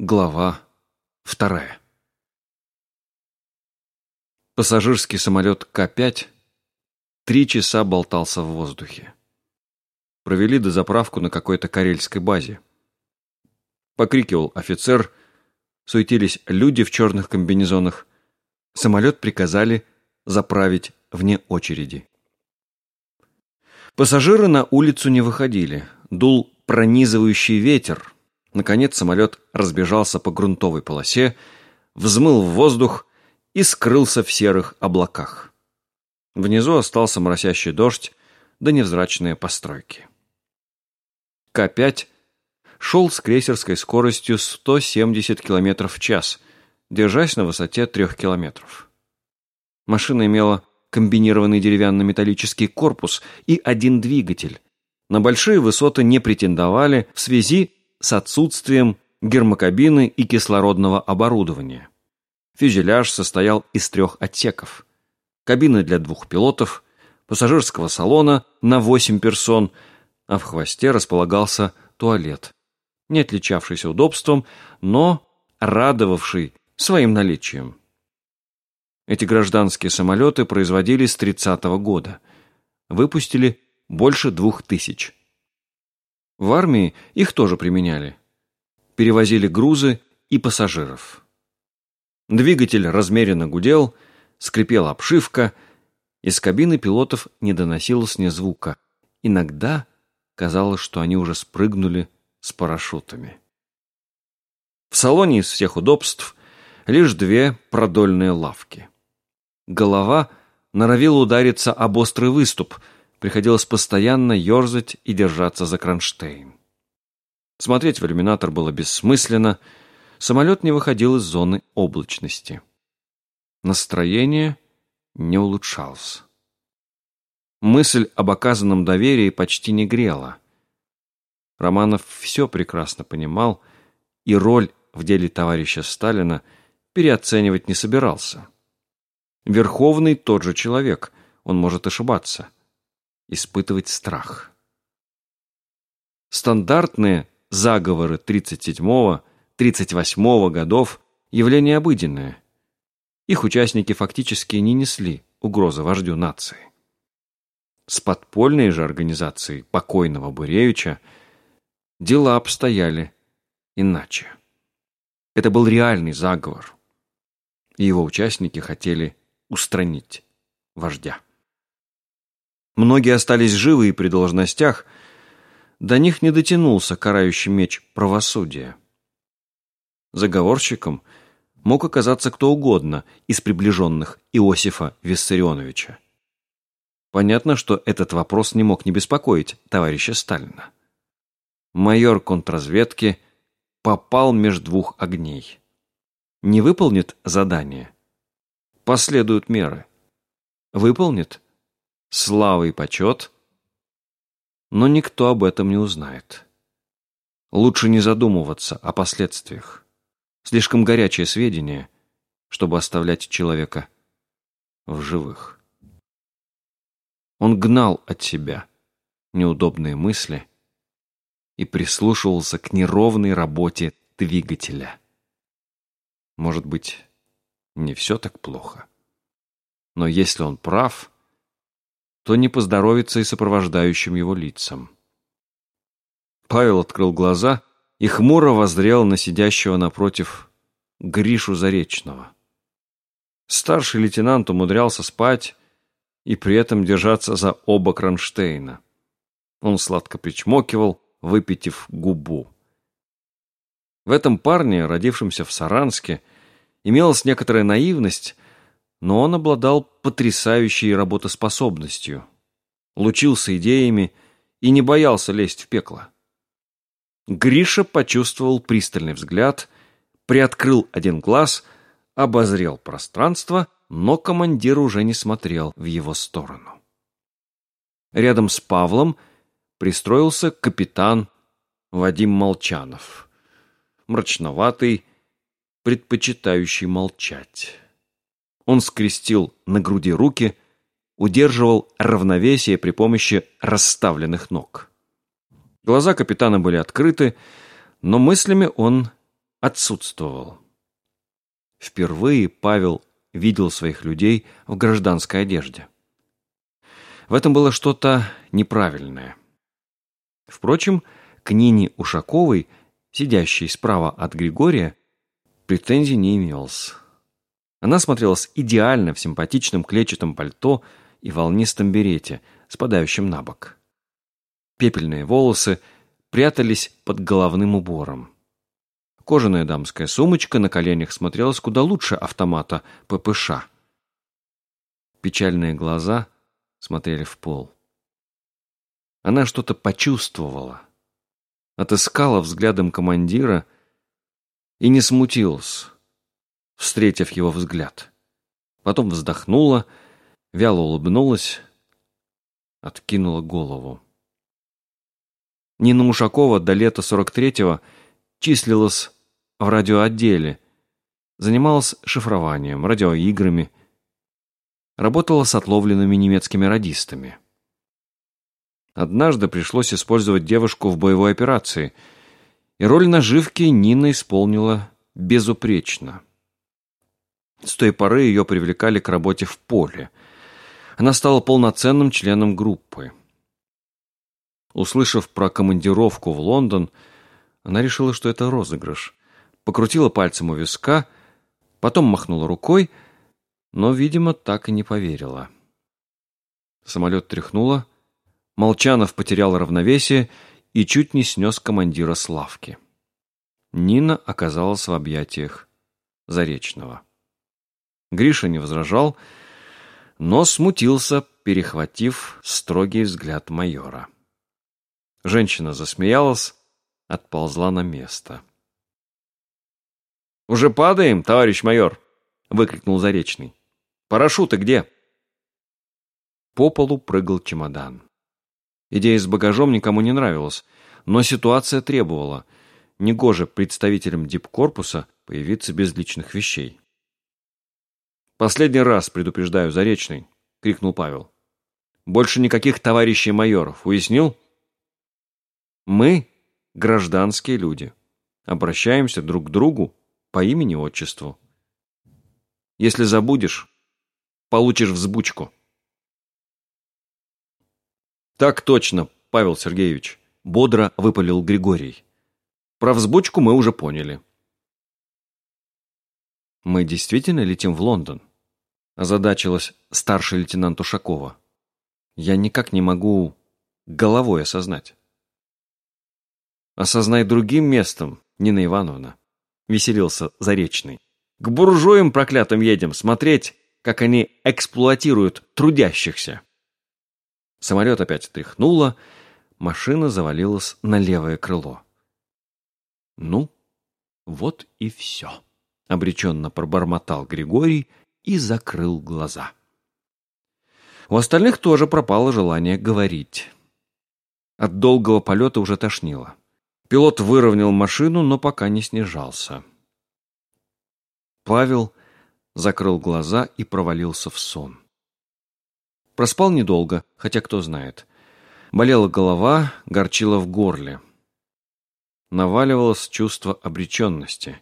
Глава вторая. Пассажирский самолет К-5 три часа болтался в воздухе. Провели дозаправку на какой-то карельской базе. Покрикивал офицер, суетились люди в черных комбинезонах. Самолет приказали заправить вне очереди. Пассажиры на улицу не выходили. Дул пронизывающий ветер. Наконец самолет разбежался по грунтовой полосе, взмыл в воздух и скрылся в серых облаках. Внизу остался моросящий дождь да невзрачные постройки. К-5 шел с крейсерской скоростью 170 км в час, держась на высоте 3 км. Машина имела комбинированный деревянно-металлический корпус и один двигатель. На большие высоты не претендовали в связи с отсутствием гермокабины и кислородного оборудования. Фюзеляж состоял из трех отсеков. Кабины для двух пилотов, пассажирского салона на 8 персон, а в хвосте располагался туалет, не отличавшийся удобством, но радовавший своим наличием. Эти гражданские самолеты производили с 30 -го года. Выпустили больше двух тысяч. В армии их тоже применяли. Перевозили грузы и пассажиров. Двигатель размеренно гудел, скрипела обшивка, из кабины пилотов не доносилось ни звука. Иногда казалось, что они уже спрыгнули с парашютами. В салоне из всех удобств лишь две продольные лавки. Голова норовила удариться об острый выступ, приходилось постоянно ерзать и держаться за кронштейн. Смотреть в иллюминатор было бессмысленно, самолет не выходил из зоны облачности. Настроение не улучшалось. Мысль об оказанном доверии почти не грела. Романов все прекрасно понимал и роль в деле товарища Сталина переоценивать не собирался. Верховный тот же человек, он может ошибаться. Испытывать страх. Стандартные заговоры 37-го, 38-го годов – явление обыденное. Их участники фактически не несли угрозы вождю нации. С подпольной же организацией покойного Буревича дела обстояли иначе. Это был реальный заговор, и его участники хотели устранить вождя. Многие остались живы и при должностях, до них не дотянулся карающий меч правосудия. Заговорщиком мог оказаться кто угодно из приближенных Иосифа Виссарионовича. Понятно, что этот вопрос не мог не беспокоить товарища Сталина. Майор контрразведки попал между двух огней. Не выполнит задание – последуют меры. Выполнит слава и почет, но никто об этом не узнает. Лучше не задумываться о последствиях. Слишком горячее сведения, чтобы оставлять человека в живых. Он гнал от себя неудобные мысли и прислушивался к неровной работе двигателя. Может быть, не все так плохо. Но если он прав, то не поздоровится и сопровождающим его лицам. Павел открыл глаза и хмуро воззрел на сидящего напротив Гришу Заречного. Старший лейтенант умудрялся спать и при этом держаться за оба кронштейна. Он сладко причмокивал, выпитив губу. В этом парне, родившемся в Саранске, Имелась некоторая наивность, но он обладал потрясающей работоспособностью, лучился идеями и не боялся лезть в пекло. Гриша почувствовал пристальный взгляд, приоткрыл один глаз, обозрел пространство, но командир уже не смотрел в его сторону. Рядом с Павлом пристроился капитан Вадим Молчанов. Мрачноватый, предпочитающий молчать. Он скрестил на груди руки, удерживал равновесие при помощи расставленных ног. Глаза капитана были открыты, но мыслями он отсутствовал. Впервые Павел видел своих людей в гражданской одежде. В этом было что-то неправильное. Впрочем, к Нине Ушаковой, сидящей справа от Григория, претензий не имелось. Она смотрелась идеально в симпатичном клетчатом пальто и волнистом берете, спадающем на бок. Пепельные волосы прятались под головным убором. Кожаная дамская сумочка на коленях смотрелась куда лучше автомата ППШ. Печальные глаза смотрели в пол. Она что-то почувствовала, отыскала взглядом командира и не смутилась, встретив его взгляд. Потом вздохнула, вяло улыбнулась, откинула голову. Нина Мушакова до лета 43-го числилась в радиоотделе, занималась шифрованием, радиоиграми, работала с отловленными немецкими радистами. Однажды пришлось использовать девушку в боевой операции, и роль наживки Нина исполнила безупречно. С той поры ее привлекали к работе в поле. Она стала полноценным членом группы. Услышав про командировку в Лондон, она решила, что это розыгрыш. Покрутила пальцем у виска, потом махнула рукой, но, видимо, так и не поверила. Самолет тряхнуло, Молчанов потерял равновесие и чуть не снес командира с лавки. Нина оказалась в объятиях Заречного. Гриша не возражал, но смутился, перехватив строгий взгляд майора. Женщина засмеялась, отползла на место. «Уже падаем, товарищ майор!» — выкрикнул Заречный. «Парашюты где?» По полу прыгал чемодан. Идея с багажом никому не нравилась, но ситуация требовала. Негоже представителям дипкорпуса появиться без личных вещей. «Последний раз предупреждаю, Заречный!» — крикнул Павел. «Больше никаких товарищей майоров, уяснил?» Мы — гражданские люди. Обращаемся друг к другу по имени-отчеству. Если забудешь, получишь взбучку. Так точно, Павел Сергеевич, бодро выпалил Григорий. Про взбучку мы уже поняли. Мы действительно летим в Лондон? Озадачилась старший лейтенант Ушакова. Я никак не могу головой осознать. Осознай другим местом, Нина Ивановна, веселился Заречный. К буржуям проклятым едем смотреть, как они эксплуатируют трудящихся. Самолет опять тряхнуло, машина завалилась на левое крыло. Ну, вот и все, обреченно пробормотал Григорий и закрыл глаза. У остальных тоже пропало желание говорить. От долгого полета уже тошнило. Пилот выровнял машину, но пока не снижался. Павел закрыл глаза и провалился в сон. Проспал недолго, хотя кто знает. Болела голова, горчила в горле. Наваливалось чувство обреченности.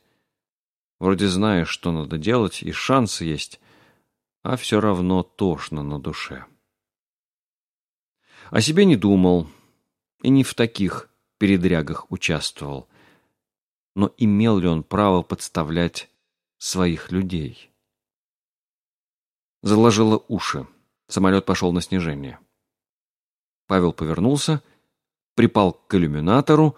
Вроде знаешь, что надо делать, и шансы есть, а все равно тошно на душе. О себе не думал, и не в таких передрягах участвовал. Но имел ли он право подставлять своих людей? Заложило уши. Самолет пошел на снижение. Павел повернулся, припал к иллюминатору.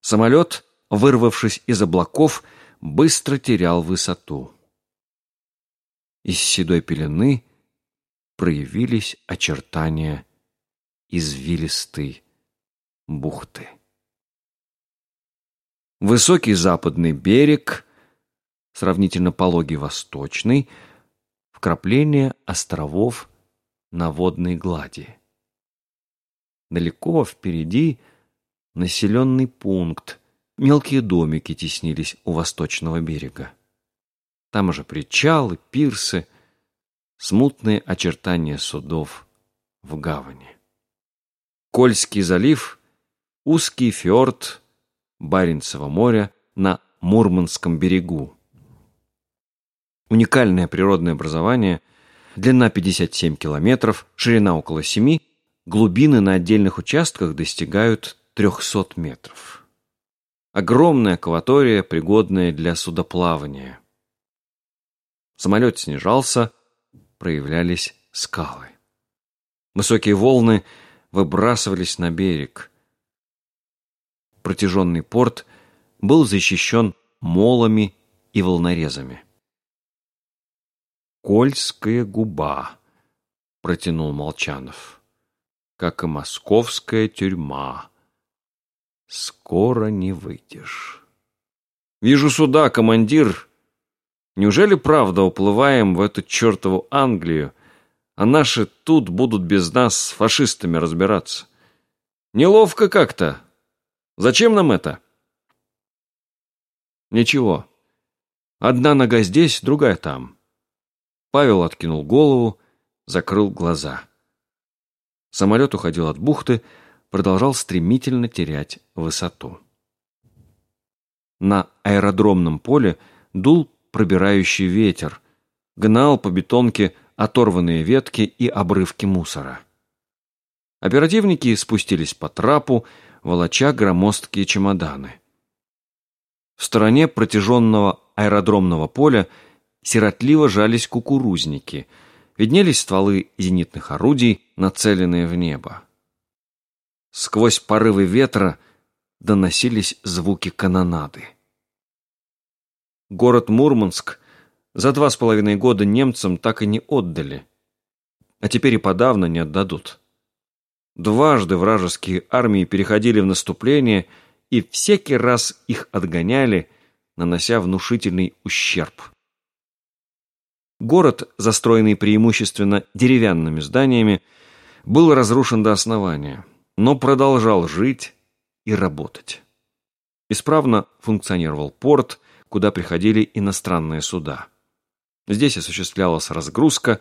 Самолет, вырвавшись из облаков, быстро терял высоту. Из седой пелены проявились очертания извилистой бухты. Высокий западный берег, сравнительно пологий восточный, вкрапление островов на водной глади. Далеко впереди населенный пункт, мелкие домики теснились у восточного берега. Там же причалы, пирсы, смутные очертания судов в гавани. Кольский залив Узкий фьорд Баренцева моря на Мурманском берегу. Уникальное природное образование, длина 57 километров, ширина около 7, глубины на отдельных участках достигают 300 метров. Огромная акватория, пригодная для судоплавания. Самолет снижался, проявлялись скалы. Высокие волны выбрасывались на берег. Протяженный порт был защищен молами и волнорезами. «Кольская губа», — протянул Молчанов, — «как и московская тюрьма. Скоро не выйдешь». «Вижу суда, командир. Неужели правда уплываем в эту чертову Англию, а наши тут будут без нас с фашистами разбираться. Неловко как-то. Зачем нам это? Ничего. Одна нога здесь, другая там. Павел откинул голову, закрыл глаза. Самолет уходил от бухты, продолжал стремительно терять высоту. На аэродромном поле дул пробирающий ветер, гнал по бетонке оторванные ветки и обрывки мусора. Оперативники спустились по трапу, волоча громоздкие чемоданы. В стороне протяженного аэродромного поля сиротливо жались кукурузники, виднелись стволы зенитных орудий, нацеленные в небо. Сквозь порывы ветра доносились звуки канонады. Город Мурманск за два с половиной года немцам так и не отдали. А теперь и подавно не отдадут. Дважды вражеские армии переходили в наступление, и всякий раз их отгоняли, нанося внушительный ущерб. Город, застроенный преимущественно деревянными зданиями, был разрушен до основания, но продолжал жить и работать. Исправно функционировал порт, куда приходили иностранные суда. Здесь осуществлялась разгрузка,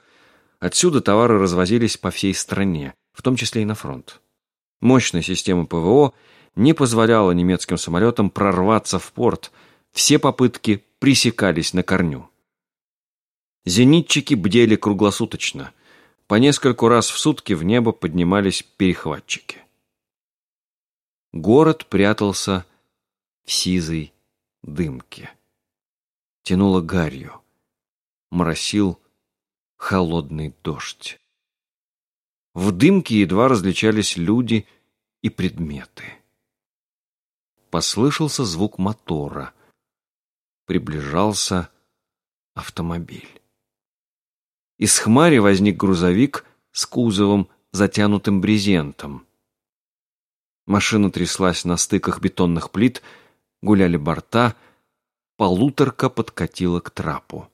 отсюда товары развозились по всей стране, в том числе и на фронт. Мощная система ПВО не позволяла немецким самолетам прорваться в порт, все попытки пресекались на корню. Зенитчики бдели круглосуточно. По нескольку раз в сутки в небо поднимались перехватчики. Город прятался в сизой дымке. Тянуло гарью моросил холодный дождь. В дымке едва различались люди и предметы. Послышался звук мотора. Приближался автомобиль. Из хмари возник грузовик с кузовом, затянутым брезентом. Машина тряслась на стыках бетонных плит, гуляли борта, полуторка подкатила к трапу.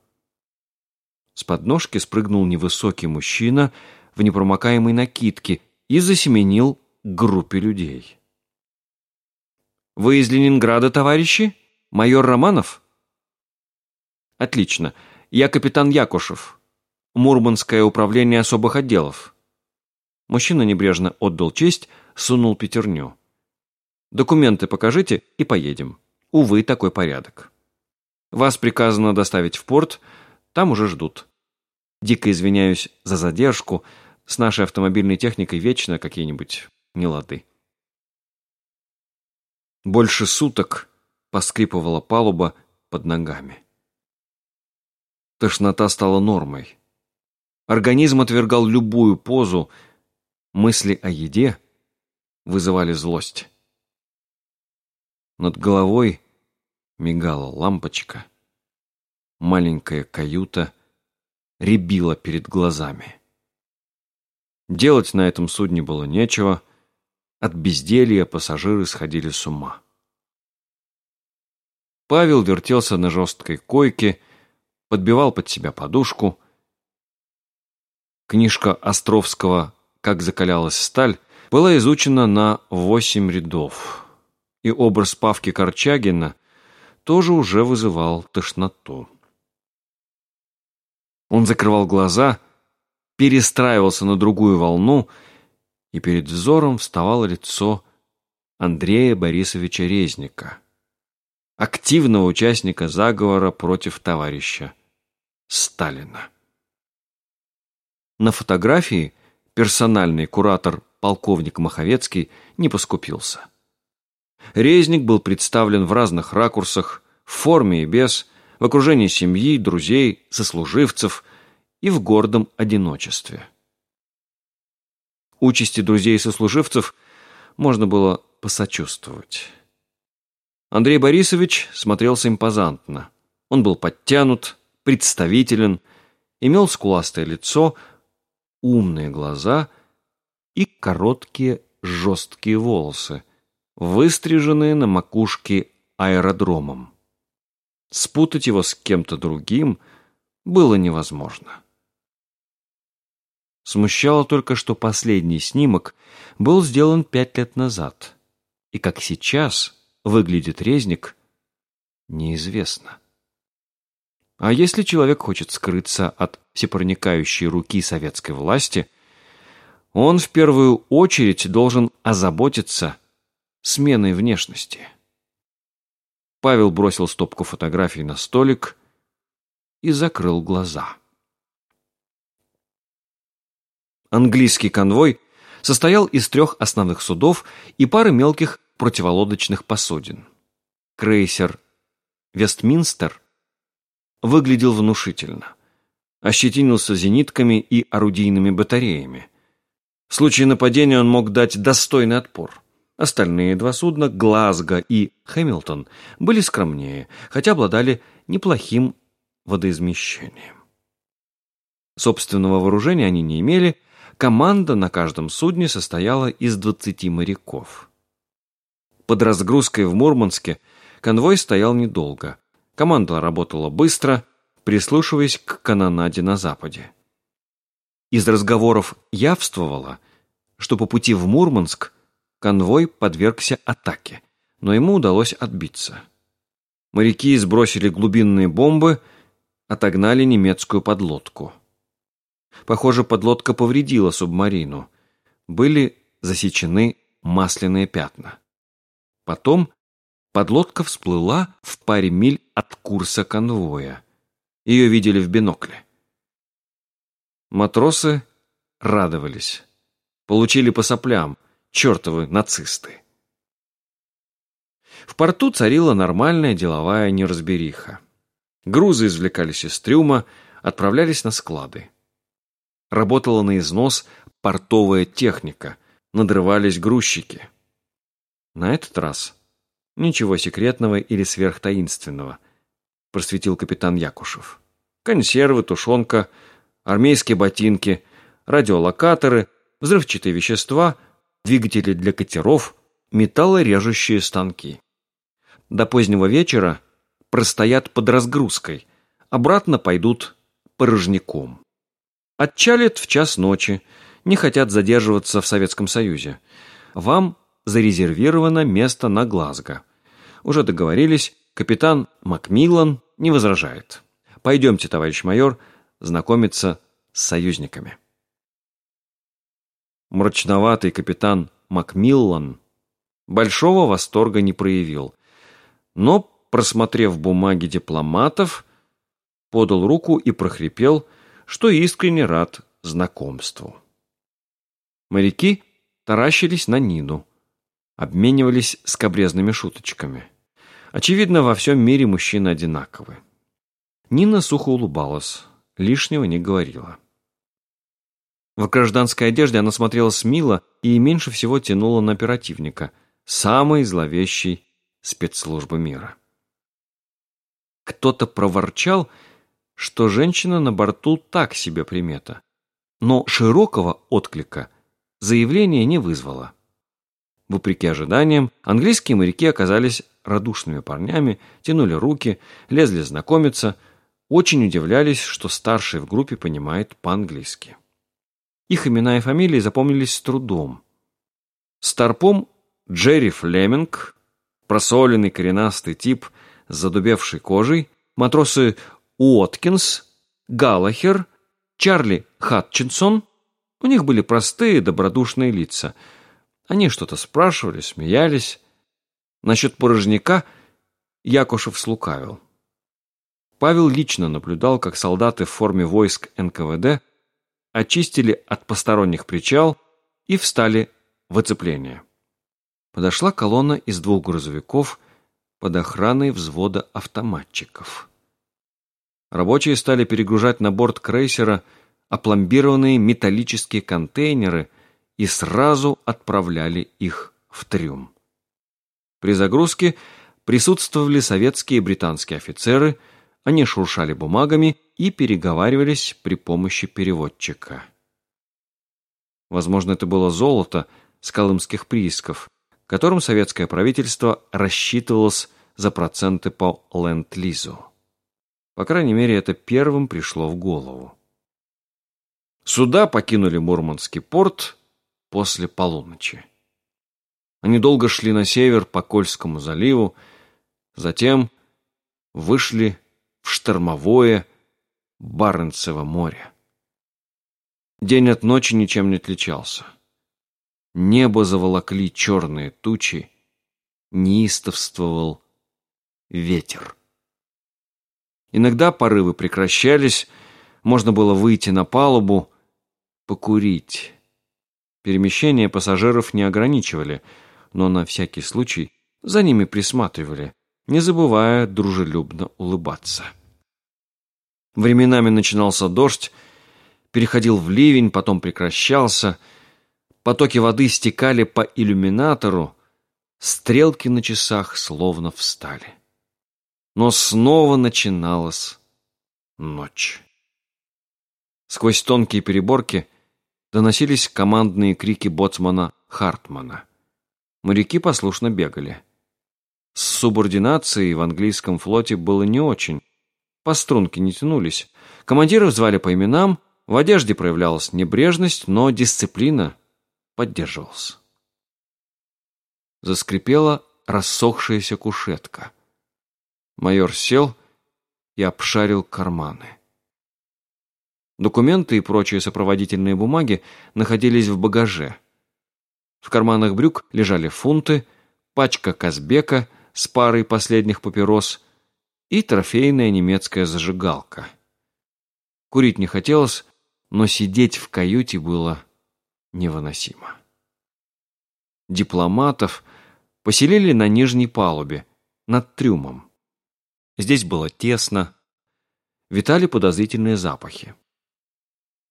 С подножки спрыгнул невысокий мужчина в непромокаемой накидке и засеменил группе людей. «Вы из Ленинграда, товарищи? Майор Романов?» «Отлично. Я капитан Якушев. Мурманское управление особых отделов». Мужчина небрежно отдал честь, сунул пятерню. «Документы покажите и поедем. Увы, такой порядок. Вас приказано доставить в порт, там уже ждут. Дико извиняюсь за задержку. С нашей автомобильной техникой вечно какие-нибудь нелады. Больше суток поскрипывала палуба под ногами. Тошнота стала нормой. Организм отвергал любую позу. Мысли о еде вызывали злость. Над головой мигала лампочка. Маленькая каюта рябило перед глазами. Делать на этом судне было нечего, от безделья пассажиры сходили с ума. Павел вертелся на жесткой койке, подбивал под себя подушку. Книжка Островского «Как закалялась сталь» была изучена на восемь рядов, и образ Павки Корчагина тоже уже вызывал тошноту. Он закрывал глаза, перестраивался на другую волну, и перед взором вставало лицо Андрея Борисовича Резника, активного участника заговора против товарища Сталина. На фотографии персональный куратор полковник Маховецкий не поскупился. Резник был представлен в разных ракурсах, в форме и без, в окружении семьи, друзей, сослуживцев и в гордом одиночестве. Участи друзей и сослуживцев можно было посочувствовать. Андрей Борисович смотрелся импозантно. Он был подтянут, представителен, имел скуластое лицо, умные глаза и короткие жесткие волосы, выстриженные на макушке аэродромом. Спутать его с кем-то другим было невозможно. Смущало только, что последний снимок был сделан пять лет назад, и как сейчас выглядит резник, неизвестно. А если человек хочет скрыться от всепроникающей руки советской власти, он в первую очередь должен озаботиться сменой внешности. Павел бросил стопку фотографий на столик и закрыл глаза. Английский конвой состоял из трех основных судов и пары мелких противолодочных посудин. Крейсер «Вестминстер» выглядел внушительно. Ощетинился зенитками и орудийными батареями. В случае нападения он мог дать достойный отпор. Остальные два судна, Глазго и Хэмилтон, были скромнее, хотя обладали неплохим водоизмещением. Собственного вооружения они не имели, команда на каждом судне состояла из 20 моряков. Под разгрузкой в Мурманске конвой стоял недолго. Команда работала быстро, прислушиваясь к канонаде на западе. Из разговоров явствовало, что по пути в Мурманск конвой подвергся атаке, но ему удалось отбиться. Моряки сбросили глубинные бомбы, отогнали немецкую подлодку. Похоже, подлодка повредила субмарину. Были засечены масляные пятна. Потом Подлодка всплыла в паре миль от курса конвоя. Ее видели в бинокле. Матросы радовались. Получили по соплям, чертовы нацисты. В порту царила нормальная деловая неразбериха. Грузы извлекались из трюма, отправлялись на склады. Работала на износ портовая техника, надрывались грузчики. На этот раз Ничего секретного или сверхтаинственного, просветил капитан Якушев. Консервы, тушенка, армейские ботинки, радиолокаторы, взрывчатые вещества, двигатели для катеров, металлорежущие станки. До позднего вечера простоят под разгрузкой, обратно пойдут порожняком. Отчалят в час ночи, не хотят задерживаться в Советском Союзе. Вам зарезервировано место на Глазго. Уже договорились, капитан Макмиллан не возражает. Пойдемте, товарищ майор, знакомиться с союзниками. Мрачноватый капитан Макмиллан большого восторга не проявил, но, просмотрев бумаги дипломатов, подал руку и прохрипел, что искренне рад знакомству. Моряки таращились на Нину обменивались скобрезными шуточками. Очевидно, во всем мире мужчины одинаковы. Нина сухо улыбалась, лишнего не говорила. В гражданской одежде она смотрелась мило и меньше всего тянула на оперативника, самой зловещей спецслужбы мира. Кто-то проворчал, что женщина на борту так себе примета, но широкого отклика заявление не вызвало. Вопреки ожиданиям, английские моряки оказались радушными парнями, тянули руки, лезли знакомиться, очень удивлялись, что старший в группе понимает по-английски. Их имена и фамилии запомнились с трудом. Старпом Джерри Флеминг, просоленный коренастый тип с задубевшей кожей, матросы Уоткинс, Галлахер, Чарли Хатчинсон. У них были простые, добродушные лица – они что-то спрашивали, смеялись. Насчет порожняка Якушев слукавил. Павел лично наблюдал, как солдаты в форме войск НКВД очистили от посторонних причал и встали в оцепление. Подошла колонна из двух грузовиков под охраной взвода автоматчиков. Рабочие стали перегружать на борт крейсера опломбированные металлические контейнеры и сразу отправляли их в трюм. При загрузке присутствовали советские и британские офицеры, они шуршали бумагами и переговаривались при помощи переводчика. Возможно, это было золото с колымских приисков, которым советское правительство рассчитывалось за проценты по ленд-лизу. По крайней мере, это первым пришло в голову. Суда покинули Мурманский порт после полуночи. Они долго шли на север по Кольскому заливу, затем вышли в штормовое Баренцево море. День от ночи ничем не отличался. Небо заволокли черные тучи, неистовствовал ветер. Иногда порывы прекращались, можно было выйти на палубу, покурить. Перемещение пассажиров не ограничивали, но на всякий случай за ними присматривали, не забывая дружелюбно улыбаться. Временами начинался дождь, переходил в ливень, потом прекращался. Потоки воды стекали по иллюминатору, стрелки на часах словно встали. Но снова начиналась ночь. Сквозь тонкие переборки доносились командные крики боцмана Хартмана. Моряки послушно бегали. С субординацией в английском флоте было не очень. По струнке не тянулись. Командиров звали по именам, в одежде проявлялась небрежность, но дисциплина поддерживалась. Заскрипела рассохшаяся кушетка. Майор сел и обшарил карманы. Документы и прочие сопроводительные бумаги находились в багаже. В карманах брюк лежали фунты, пачка Казбека с парой последних папирос и трофейная немецкая зажигалка. Курить не хотелось, но сидеть в каюте было невыносимо. Дипломатов поселили на нижней палубе, над трюмом. Здесь было тесно, витали подозрительные запахи.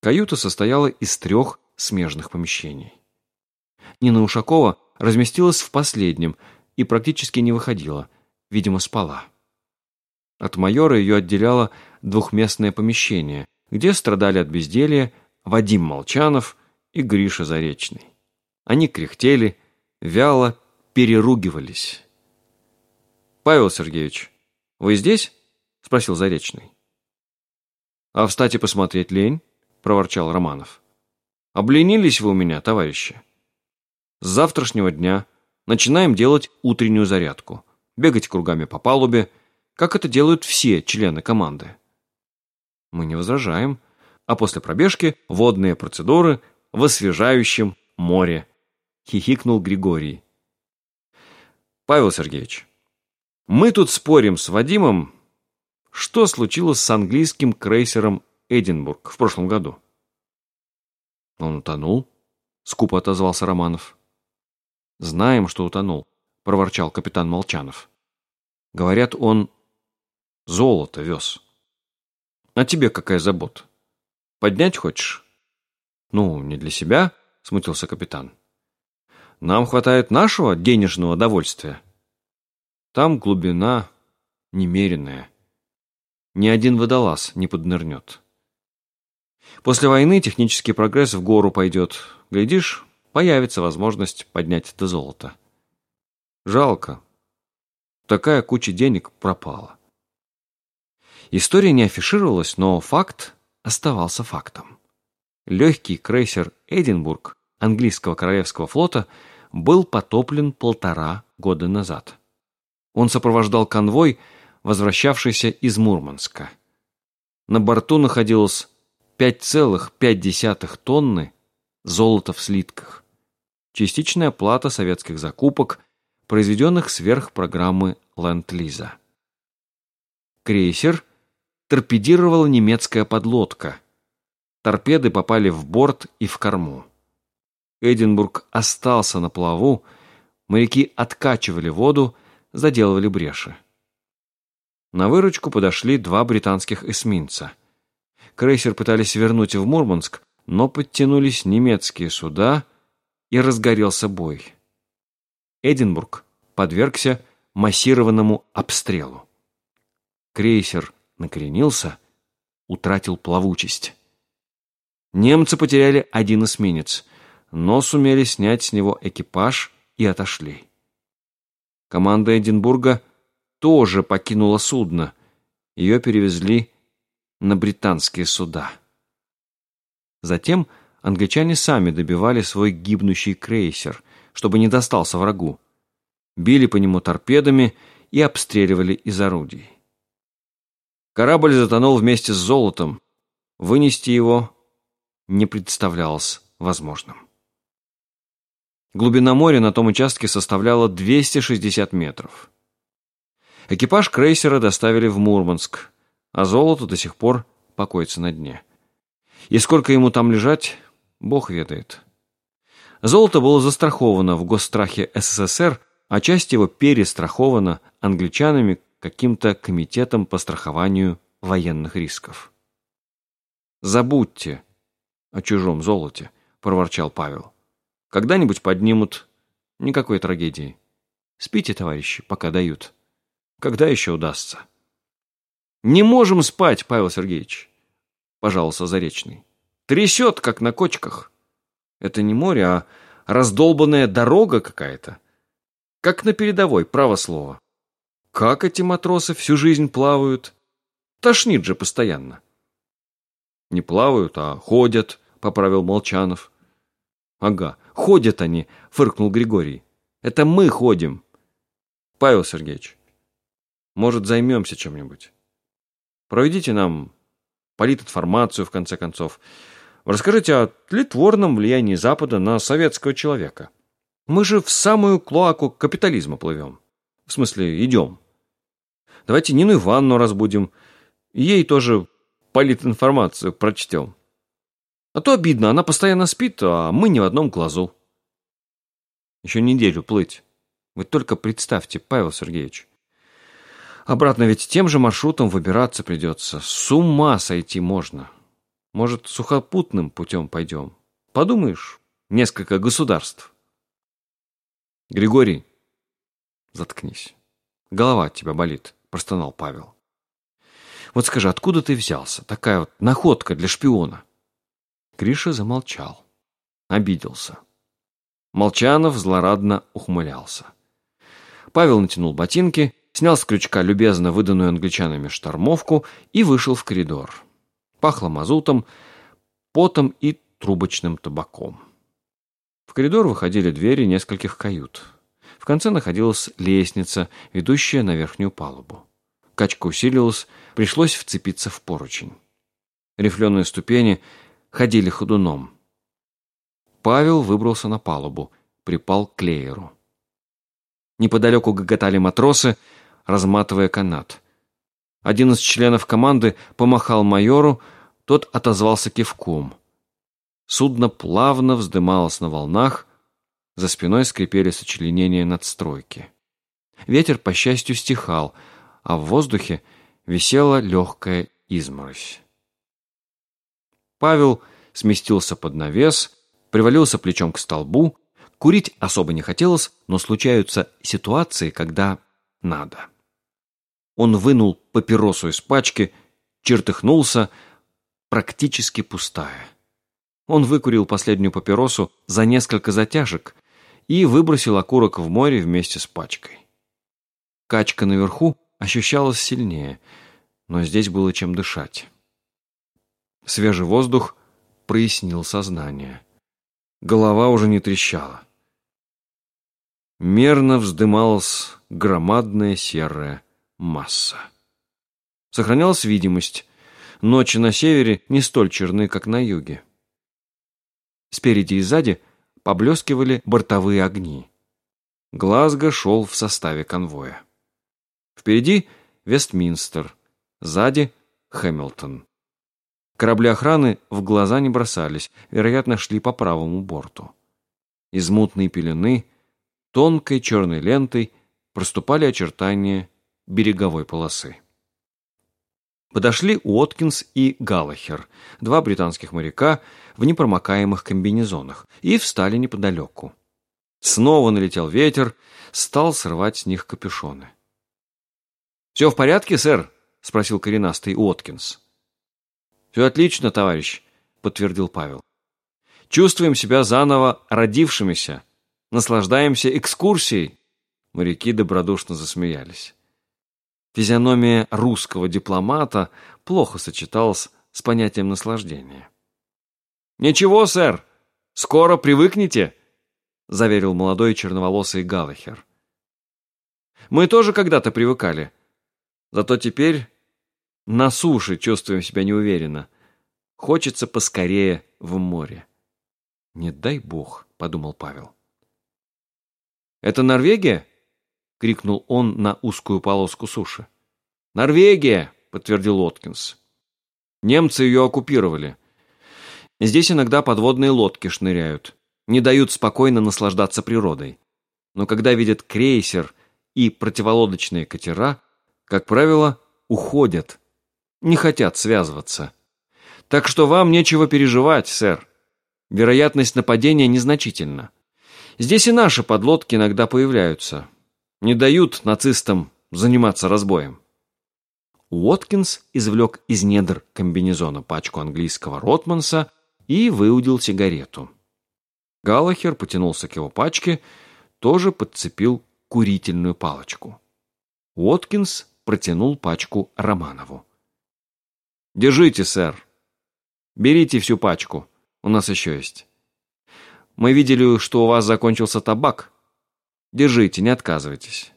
Каюта состояла из трех смежных помещений. Нина Ушакова разместилась в последнем и практически не выходила, видимо, спала. От майора ее отделяло двухместное помещение, где страдали от безделья Вадим Молчанов и Гриша Заречный. Они кряхтели, вяло переругивались. «Павел Сергеевич, вы здесь?» — спросил Заречный. «А встать и посмотреть лень?» — проворчал Романов. «Обленились вы у меня, товарищи. С завтрашнего дня начинаем делать утреннюю зарядку, бегать кругами по палубе, как это делают все члены команды. Мы не возражаем, а после пробежки водные процедуры в освежающем море, хихикнул Григорий. Павел Сергеевич, мы тут спорим с Вадимом, что случилось с английским крейсером «Эдинбург» в прошлом году. Он утонул, скупо отозвался Романов. Знаем, что утонул, проворчал капитан Молчанов. Говорят, он золото вез. А тебе какая забота? Поднять хочешь? Ну, не для себя, смутился капитан. Нам хватает нашего денежного довольствия. Там глубина немеренная. Ни один водолаз не поднырнет. После войны технический прогресс в гору пойдет. Глядишь, появится возможность поднять это золото. Жалко. Такая куча денег пропала. История не афишировалась, но факт оставался фактом. Легкий крейсер «Эдинбург» английского королевского флота был потоплен полтора года назад. Он сопровождал конвой, возвращавшийся из Мурманска. На борту находилось 5,5 тонны золота в слитках. Частичная плата советских закупок, произведенных сверх программы Ленд-Лиза. крейсер торпедировала немецкая подлодка. Торпеды попали в борт и в корму. Эдинбург остался на плаву, моряки откачивали воду, заделывали бреши. На выручку подошли два британских эсминца. Крейсер пытались вернуть в Мурманск, но подтянулись немецкие суда, и разгорелся бой. Эдинбург подвергся массированному обстрелу. Крейсер накренился, утратил плавучесть. Немцы потеряли один эсминец, но сумели снять с него экипаж и отошли. Команда Эдинбурга тоже покинула судно. Ее перевезли на британские суда. Затем англичане сами добивали свой гибнущий крейсер, чтобы не достался врагу. Били по нему торпедами и обстреливали из орудий. Корабль затонул вместе с золотом. Вынести его не представлялось возможным. Глубина моря на том участке составляла 260 метров. Экипаж крейсера доставили в Мурманск, а золото до сих пор покоится на дне. И сколько ему там лежать, бог ведает. Золото было застраховано в госстрахе СССР, а часть его перестрахована англичанами каким-то комитетом по страхованию военных рисков. «Забудьте о чужом золоте», — проворчал Павел. «Когда-нибудь поднимут. Никакой трагедии. Спите, товарищи, пока дают». Когда еще удастся? Не можем спать, Павел Сергеевич, пожаловался Заречный. Трясет, как на кочках. Это не море, а раздолбанная дорога какая-то. Как на передовой, право слово. Как эти матросы всю жизнь плавают? Тошнит же постоянно. Не плавают, а ходят, поправил Молчанов. Ага, ходят они, фыркнул Григорий. Это мы ходим. Павел Сергеевич, может, займемся чем-нибудь? Проведите нам политинформацию, в конце концов. Расскажите о тлетворном влиянии Запада на советского человека. Мы же в самую клоаку капитализма плывем. В смысле, идем. Давайте Нину Ивановну разбудим. Ей тоже политинформацию прочтем. А то обидно, она постоянно спит, а мы ни в одном глазу. Еще неделю плыть. Вы только представьте, Павел Сергеевич. Обратно ведь тем же маршрутом выбираться придется. С ума сойти можно. Может, сухопутным путем пойдем? Подумаешь, несколько государств. Григорий, заткнись. Голова от тебя болит, простонал Павел. Вот скажи, откуда ты взялся? Такая вот находка для шпиона. Гриша замолчал. Обиделся. Молчанов злорадно ухмылялся. Павел натянул ботинки снял с крючка любезно выданную англичанами штормовку и вышел в коридор. Пахло мазутом, потом и трубочным табаком. В коридор выходили двери нескольких кают. В конце находилась лестница, ведущая на верхнюю палубу. Качка усилилась, пришлось вцепиться в поручень. Рифленые ступени ходили ходуном. Павел выбрался на палубу, припал к лееру. Неподалеку гоготали матросы, разматывая канат. Один из членов команды помахал майору, тот отозвался кивком. Судно плавно вздымалось на волнах, за спиной скрипели сочленения надстройки. Ветер, по счастью, стихал, а в воздухе висела легкая изморозь. Павел сместился под навес, привалился плечом к столбу. Курить особо не хотелось, но случаются ситуации, когда надо. Он вынул папиросу из пачки, чертыхнулся, практически пустая. Он выкурил последнюю папиросу за несколько затяжек и выбросил окурок в море вместе с пачкой. Качка наверху ощущалась сильнее, но здесь было чем дышать. Свежий воздух прояснил сознание. Голова уже не трещала. Мерно вздымалась громадная серая масса. Сохранялась видимость. Ночи на севере не столь черны, как на юге. Спереди и сзади поблескивали бортовые огни. Глазго шел в составе конвоя. Впереди Вестминстер, Сзади — Хэмилтон. Корабли охраны в глаза не бросались, вероятно, шли по правому борту. Из мутной пелены тонкой черной лентой проступали очертания береговой полосы. Подошли Уоткинс и Галлахер, два британских моряка в непромокаемых комбинезонах, и встали неподалеку. Снова налетел ветер, стал срывать с них капюшоны. «Все в порядке, сэр?» — спросил коренастый Уоткинс. «Все отлично, товарищ», — подтвердил Павел. «Чувствуем себя заново родившимися, наслаждаемся экскурсией». Моряки добродушно засмеялись. Физиономия русского дипломата плохо сочеталась с понятием наслаждения. «Ничего, сэр, скоро привыкнете», — заверил молодой черноволосый Галлахер. «Мы тоже когда-то привыкали. Зато теперь на суше чувствуем себя неуверенно. Хочется поскорее в море». «Не дай бог», — подумал Павел. «Это Норвегия?» — крикнул он на узкую полоску суши. «Норвегия!» — подтвердил Лоткинс. «Немцы ее оккупировали. Здесь иногда подводные лодки шныряют, не дают спокойно наслаждаться природой. Но когда видят крейсер и противолодочные катера, как правило, уходят, не хотят связываться. Так что вам нечего переживать, сэр. Вероятность нападения незначительна. Здесь и наши подлодки иногда появляются не дают нацистам заниматься разбоем. Уоткинс извлек из недр комбинезона пачку английского Ротманса и выудил сигарету. Галлахер потянулся к его пачке, тоже подцепил курительную палочку. Уоткинс протянул пачку Романову. «Держите, сэр. Берите всю пачку. У нас еще есть. Мы видели, что у вас закончился табак. Держите, не отказывайтесь.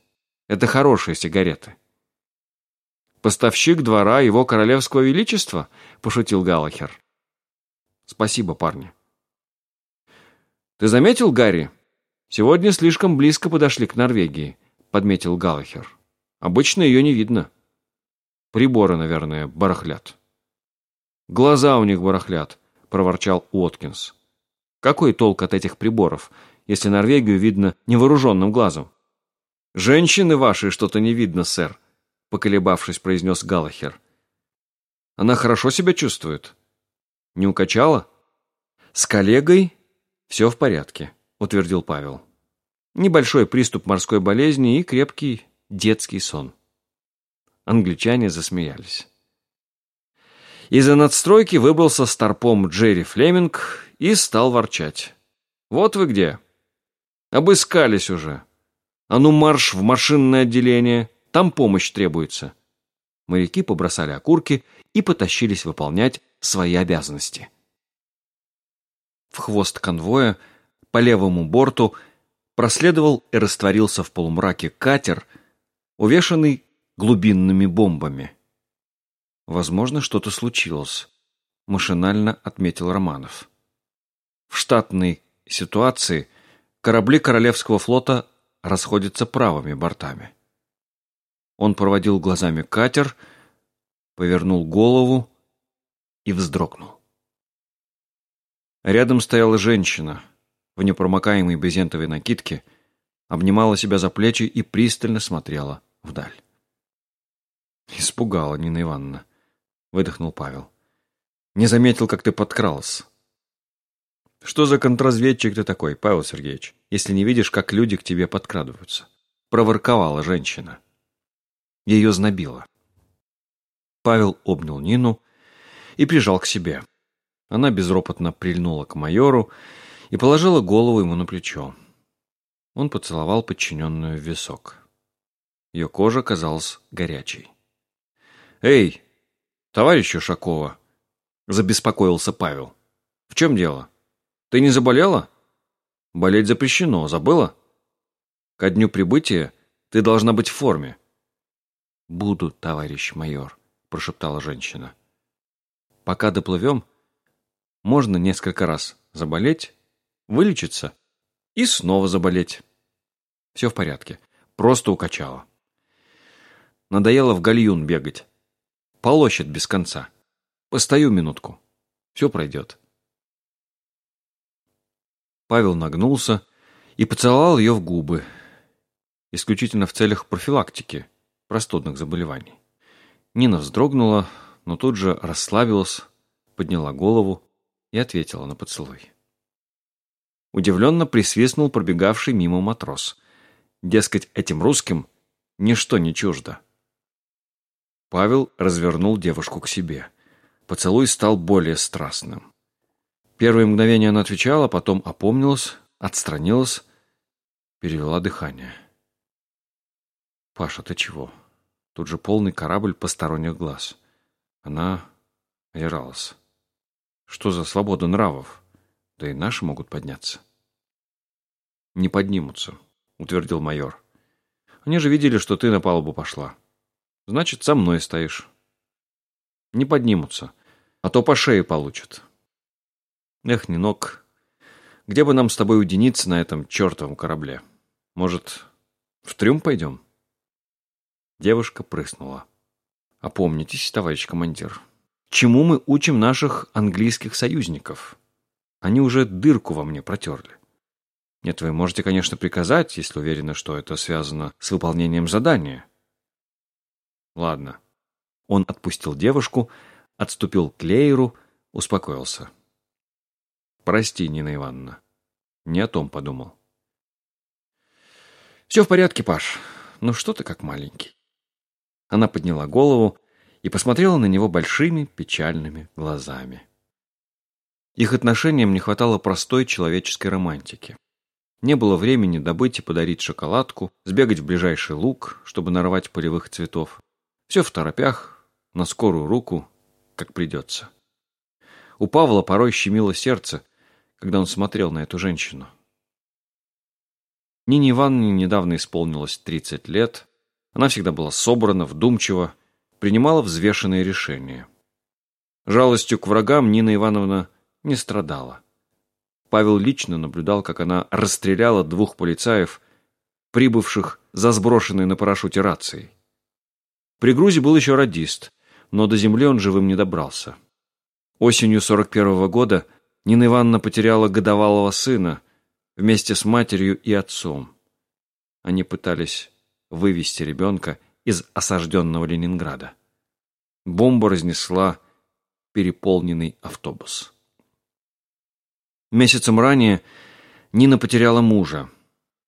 Это хорошие сигареты. Поставщик двора его королевского величества? Пошутил Галахер. Спасибо, парни. Ты заметил, Гарри? Сегодня слишком близко подошли к Норвегии, подметил Галахер. Обычно ее не видно. Приборы, наверное, барахлят. Глаза у них барахлят, проворчал Уоткинс. Какой толк от этих приборов, если Норвегию видно невооруженным глазом. «Женщины вашей что-то не видно, сэр», — поколебавшись, произнес Галахер. «Она хорошо себя чувствует?» «Не укачала?» «С коллегой все в порядке», — утвердил Павел. «Небольшой приступ морской болезни и крепкий детский сон». Англичане засмеялись. Из-за надстройки выбрался старпом Джерри Флеминг и стал ворчать. «Вот вы где! Обыскались уже. А ну марш в машинное отделение, там помощь требуется. Моряки побросали окурки и потащились выполнять свои обязанности. В хвост конвоя по левому борту проследовал и растворился в полумраке катер, увешанный глубинными бомбами. Возможно, что-то случилось, машинально отметил Романов. В штатной ситуации корабли Королевского флота расходятся правыми бортами. Он проводил глазами катер, повернул голову и вздрогнул. Рядом стояла женщина в непромокаемой брезентовой накидке, обнимала себя за плечи и пристально смотрела вдаль. «Испугала Нина Ивановна», — выдохнул Павел. «Не заметил, как ты подкралась». Что за контрразведчик ты такой, Павел Сергеевич, если не видишь, как люди к тебе подкрадываются? Проворковала женщина. Ее знобило. Павел обнял Нину и прижал к себе. Она безропотно прильнула к майору и положила голову ему на плечо. Он поцеловал подчиненную в висок. Ее кожа казалась горячей. «Эй, товарищ Ушакова!» — забеспокоился Павел. «В чем дело?» Ты не заболела? Болеть запрещено, забыла? Ко дню прибытия ты должна быть в форме. Буду, товарищ майор, прошептала женщина. Пока доплывем, можно несколько раз заболеть, вылечиться и снова заболеть. Все в порядке, просто укачала. Надоело в гальюн бегать. полощет без конца. Постою минутку. Все пройдет. Павел нагнулся и поцеловал ее в губы, исключительно в целях профилактики простудных заболеваний. Нина вздрогнула, но тут же расслабилась, подняла голову и ответила на поцелуй. Удивленно присвистнул пробегавший мимо матрос. Дескать, этим русским ничто не чуждо. Павел развернул девушку к себе. Поцелуй стал более страстным. Первые мгновения она отвечала, потом опомнилась, отстранилась, перевела дыхание. «Паша, ты чего?» Тут же полный корабль посторонних глаз. Она озиралась. «Что за свобода нравов? Да и наши могут подняться». «Не поднимутся», — утвердил майор. «Они же видели, что ты на палубу пошла. Значит, со мной стоишь. Не поднимутся, а то по шее получат». Эх, Нинок, где бы нам с тобой уединиться на этом чертовом корабле? Может, в трюм пойдем?» Девушка прыснула. «Опомнитесь, товарищ командир, чему мы учим наших английских союзников? Они уже дырку во мне протерли. Нет, вы можете, конечно, приказать, если уверены, что это связано с выполнением задания. Ладно. Он отпустил девушку, отступил к Лейеру, успокоился. Прости, Нина Ивановна. Не о том подумал. Все в порядке, Паш. Ну что ты как маленький. Она подняла голову и посмотрела на него большими печальными глазами. Их отношениям не хватало простой человеческой романтики. Не было времени добыть и подарить шоколадку, сбегать в ближайший луг, чтобы нарвать полевых цветов. Все в торопях, на скорую руку, как придется. У Павла порой щемило сердце, когда он смотрел на эту женщину. Нине Ивановне недавно исполнилось 30 лет. Она всегда была собрана, вдумчива, принимала взвешенные решения. Жалостью к врагам Нина Ивановна не страдала. Павел лично наблюдал, как она расстреляла двух полицаев, прибывших за сброшенной на парашюте рацией. При грузе был еще радист, но до земли он живым не добрался. Осенью 41 -го года Нина Ивановна потеряла годовалого сына вместе с матерью и отцом. Они пытались вывести ребенка из осажденного Ленинграда. Бомба разнесла переполненный автобус. Месяцем ранее Нина потеряла мужа.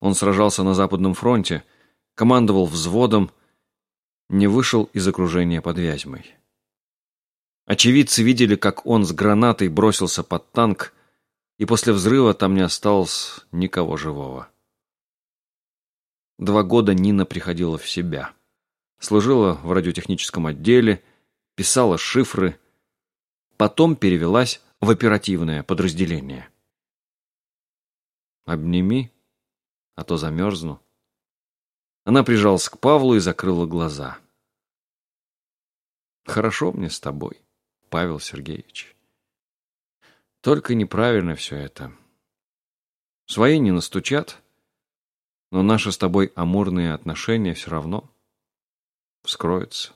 Он сражался на Западном фронте, командовал взводом, не вышел из окружения под Вязьмой. Очевидцы видели, как он с гранатой бросился под танк, и после взрыва там не осталось никого живого. Два года Нина приходила в себя. Служила в радиотехническом отделе, писала шифры, потом перевелась в оперативное подразделение. «Обними, а то замерзну». Она прижалась к Павлу и закрыла глаза. «Хорошо мне с тобой». Павел Сергеевич. Только неправильно все это. Свои не настучат, но наши с тобой амурные отношения все равно вскроются.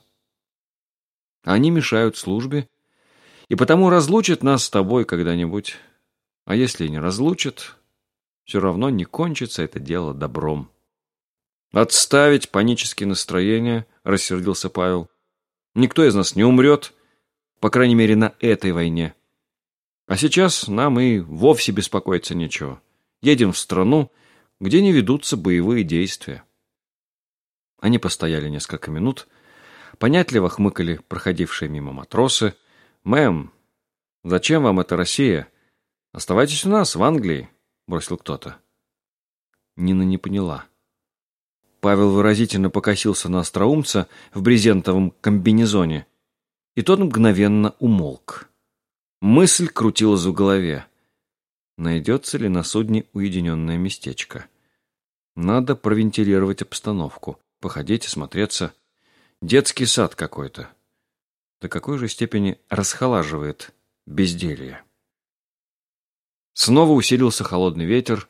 Они мешают службе, и потому разлучат нас с тобой когда-нибудь. А если и не разлучат, все равно не кончится это дело добром. «Отставить панические настроения», — рассердился Павел. «Никто из нас не умрет, по крайней мере, на этой войне. А сейчас нам и вовсе беспокоиться нечего. Едем в страну, где не ведутся боевые действия. Они постояли несколько минут, понятливо хмыкали проходившие мимо матросы. «Мэм, зачем вам эта Россия? Оставайтесь у нас, в Англии», — бросил кто-то. Нина не поняла. Павел выразительно покосился на остроумца в брезентовом комбинезоне и тот мгновенно умолк. Мысль крутилась в голове. Найдется ли на судне уединенное местечко? Надо провентилировать обстановку, походить, осмотреться. Детский сад какой-то. До какой же степени расхолаживает безделье? Снова усилился холодный ветер,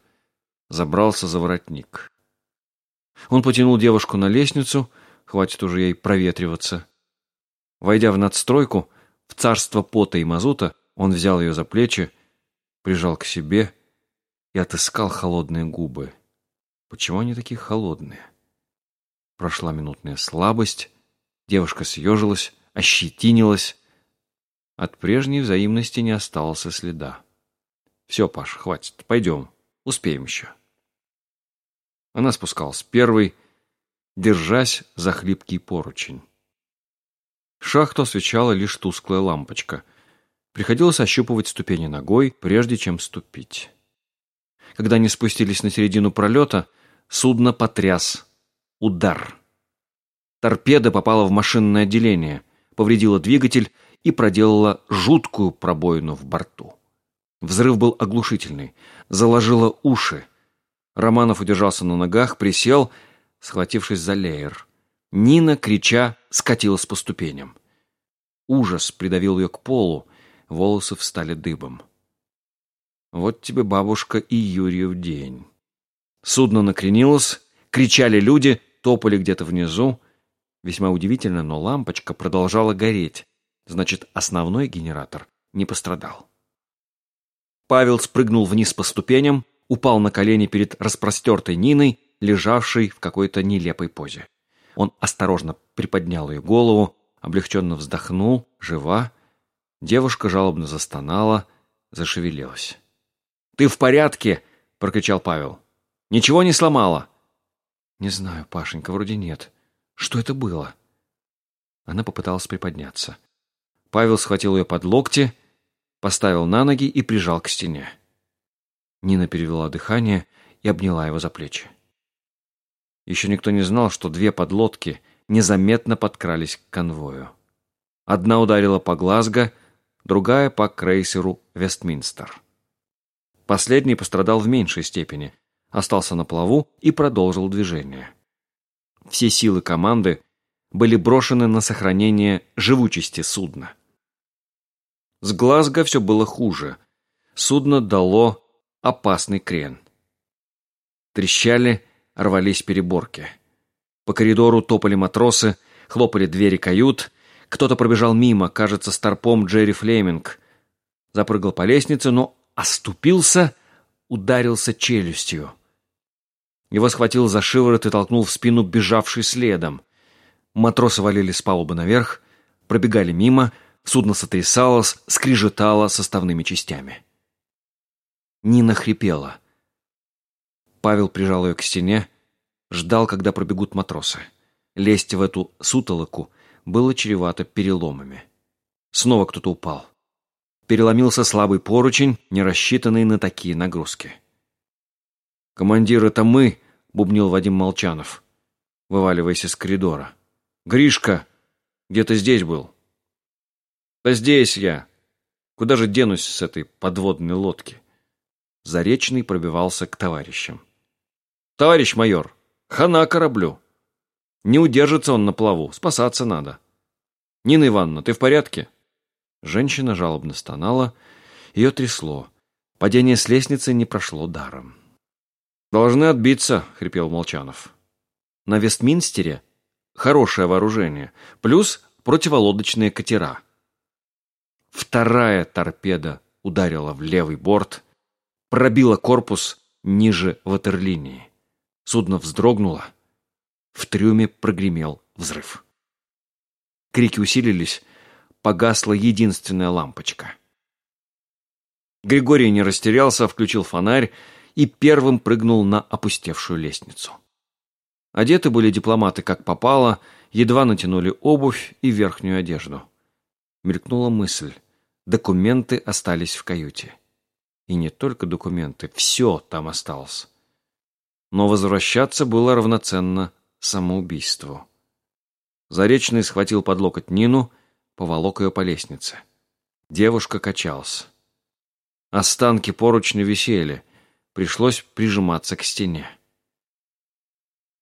забрался за воротник. Он потянул девушку на лестницу, хватит уже ей проветриваться. Войдя в надстройку, в царство пота и мазута, он взял ее за плечи, прижал к себе и отыскал холодные губы. Почему они такие холодные? Прошла минутная слабость, девушка съежилась, ощетинилась. От прежней взаимности не осталось следа. «Все, Паш, хватит, пойдем, успеем еще». Она спускалась первой, держась за хлипкий поручень. Шахту освещала лишь тусклая лампочка. Приходилось ощупывать ступени ногой, прежде чем ступить. Когда они спустились на середину пролета, судно потряс. Удар. Торпеда попала в машинное отделение, повредила двигатель и проделала жуткую пробоину в борту. Взрыв был оглушительный, заложило уши. Романов удержался на ногах, присел, схватившись за леер. Нина, крича, скатилась по ступеням. Ужас придавил ее к полу, волосы встали дыбом. Вот тебе бабушка и Юрьев день. Судно накренилось, кричали люди, топали где-то внизу. Весьма удивительно, но лампочка продолжала гореть. Значит, основной генератор не пострадал. Павел спрыгнул вниз по ступеням, упал на колени перед распростертой Ниной, лежавшей в какой-то нелепой позе. Он осторожно приподнял ее голову, облегченно вздохнул, жива. Девушка жалобно застонала, зашевелилась. «Ты в порядке?» — прокричал Павел. «Ничего не сломала?» «Не знаю, Пашенька, вроде нет. Что это было?» Она попыталась приподняться. Павел схватил ее под локти, поставил на ноги и прижал к стене. Нина перевела дыхание и обняла его за плечи. Еще никто не знал, что две подлодки незаметно подкрались к конвою. Одна ударила по Глазго, другая по крейсеру «Вестминстер». Последний пострадал в меньшей степени, остался на плаву и продолжил движение. Все силы команды были брошены на сохранение живучести судна. С Глазго все было хуже. Судно дало опасный крен. Трещали рвались переборки. По коридору топали матросы, хлопали двери кают. Кто-то пробежал мимо, кажется, старпом Джерри Флеминг. Запрыгал по лестнице, но оступился, ударился челюстью. Его схватил за шиворот и толкнул в спину бежавший следом. Матросы валили с палубы наверх, пробегали мимо, судно сотрясалось, скрижетало составными частями. Нина хрипела. Павел прижал ее к стене, ждал, когда пробегут матросы. Лезть в эту сутолоку было чревато переломами. Снова кто-то упал. Переломился слабый поручень, не рассчитанный на такие нагрузки. «Командир, это мы!» — бубнил Вадим Молчанов, вываливаясь из коридора. «Гришка! Где ты здесь был?» «Да здесь я! Куда же денусь с этой подводной лодки?» Заречный пробивался к товарищам. «Товарищ майор, хана кораблю. Не удержится он на плаву, спасаться надо. Нина Ивановна, ты в порядке?» Женщина жалобно стонала, ее трясло. Падение с лестницы не прошло даром. «Должны отбиться», — хрипел Молчанов. «На Вестминстере хорошее вооружение, плюс противолодочные катера». Вторая торпеда ударила в левый борт, пробила корпус ниже ватерлинии. Судно вздрогнуло. В трюме прогремел взрыв. Крики усилились, погасла единственная лампочка. Григорий не растерялся, включил фонарь и первым прыгнул на опустевшую лестницу. Одеты были дипломаты как попало, едва натянули обувь и верхнюю одежду. Мелькнула мысль. Документы остались в каюте. И не только документы, все там осталось но возвращаться было равноценно самоубийству. Заречный схватил под локоть Нину, поволок ее по лестнице. Девушка качалась. Останки поручня висели, пришлось прижиматься к стене.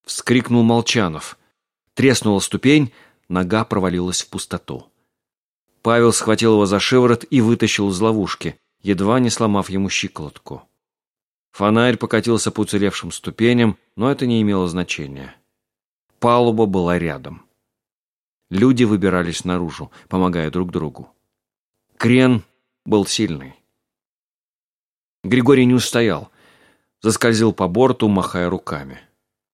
Вскрикнул Молчанов. Треснула ступень, нога провалилась в пустоту. Павел схватил его за шиворот и вытащил из ловушки, едва не сломав ему щиколотку. Фонарь покатился по уцелевшим ступеням, но это не имело значения. Палуба была рядом. Люди выбирались наружу, помогая друг другу. Крен был сильный. Григорий не устоял, заскользил по борту, махая руками.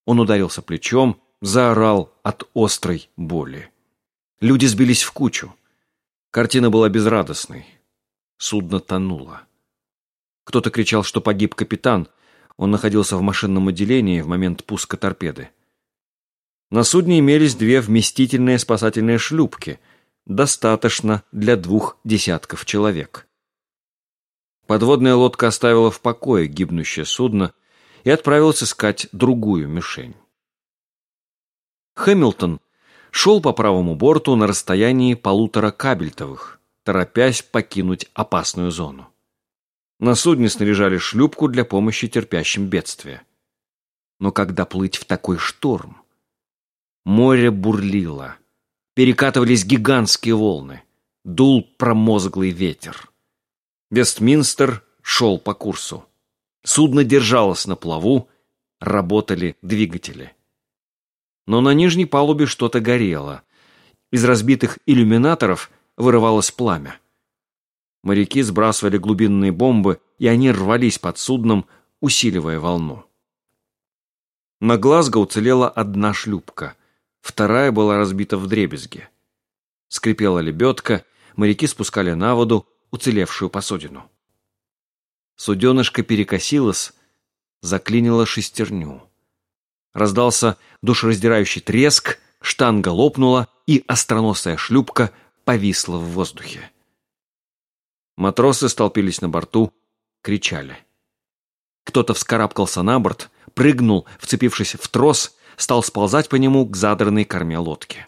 Он ударился плечом, заорал от острой боли. Люди сбились в кучу. Картина была безрадостной. Судно тонуло. Кто-то кричал, что погиб капитан. Он находился в машинном отделении в момент пуска торпеды. На судне имелись две вместительные спасательные шлюпки. Достаточно для двух десятков человек. Подводная лодка оставила в покое гибнущее судно и отправилась искать другую мишень. Хэмилтон шел по правому борту на расстоянии полутора кабельтовых, торопясь покинуть опасную зону. На судне снаряжали шлюпку для помощи терпящим бедствия. Но когда плыть в такой шторм? Море бурлило. Перекатывались гигантские волны. Дул промозглый ветер. Вестминстер шел по курсу. Судно держалось на плаву, работали двигатели. Но на нижней палубе что-то горело. Из разбитых иллюминаторов вырывалось пламя. Моряки сбрасывали глубинные бомбы, и они рвались под судном, усиливая волну. На Глазго уцелела одна шлюпка, вторая была разбита в дребезги. Скрипела лебедка, моряки спускали на воду, уцелевшую посудину. Суденышко перекосилось, заклинило шестерню. Раздался душераздирающий треск, штанга лопнула, и остроносая шлюпка повисла в воздухе. Матросы столпились на борту, кричали. Кто-то вскарабкался на борт, прыгнул, вцепившись в трос, стал сползать по нему к задранной корме лодки.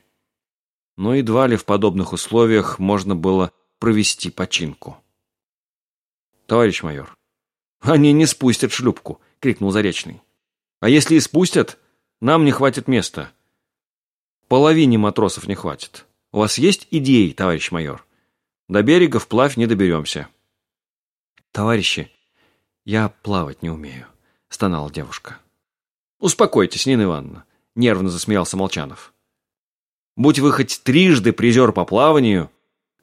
Но едва ли в подобных условиях можно было провести починку. «Товарищ майор, они не спустят шлюпку!» — крикнул Заречный. «А если и спустят, нам не хватит места. Половине матросов не хватит. У вас есть идеи, товарищ майор? До берега вплавь не доберемся». «Товарищи, я плавать не умею», — стонала девушка. «Успокойтесь, Нина Ивановна», — нервно засмеялся Молчанов. «Будь вы хоть трижды призер по плаванию,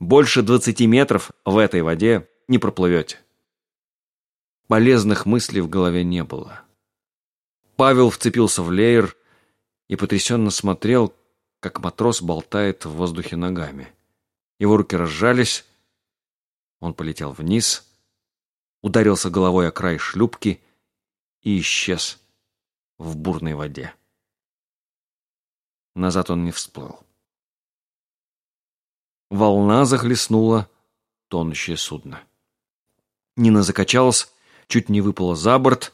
больше двадцати метров в этой воде не проплывете. Полезных мыслей в голове не было. Павел вцепился в леер и потрясенно смотрел, как матрос болтает в воздухе ногами. Его руки разжались, он полетел вниз, ударился головой о край шлюпки и исчез в бурной воде. Назад он не всплыл. Волна захлестнула тонущее судно. Нина закачалась, чуть не выпала за борт.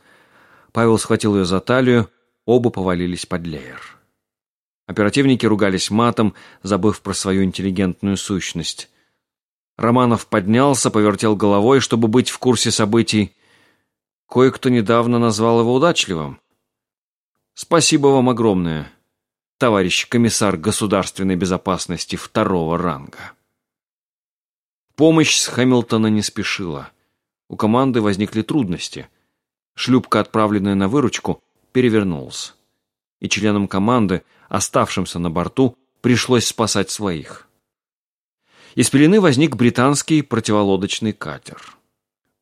Павел схватил ее за талию, оба повалились под леер. Оперативники ругались матом, забыв про свою интеллигентную сущность. Романов поднялся, повертел головой, чтобы быть в курсе событий. Кое-кто недавно назвал его удачливым. Спасибо вам огромное товарищ комиссар государственной безопасности второго ранга. Помощь с Хэмилтона не спешила. У команды возникли трудности. Шлюпка, отправленная на выручку, перевернулась. И членам команды, оставшимся на борту, пришлось спасать своих. Из пелены возник британский противолодочный катер.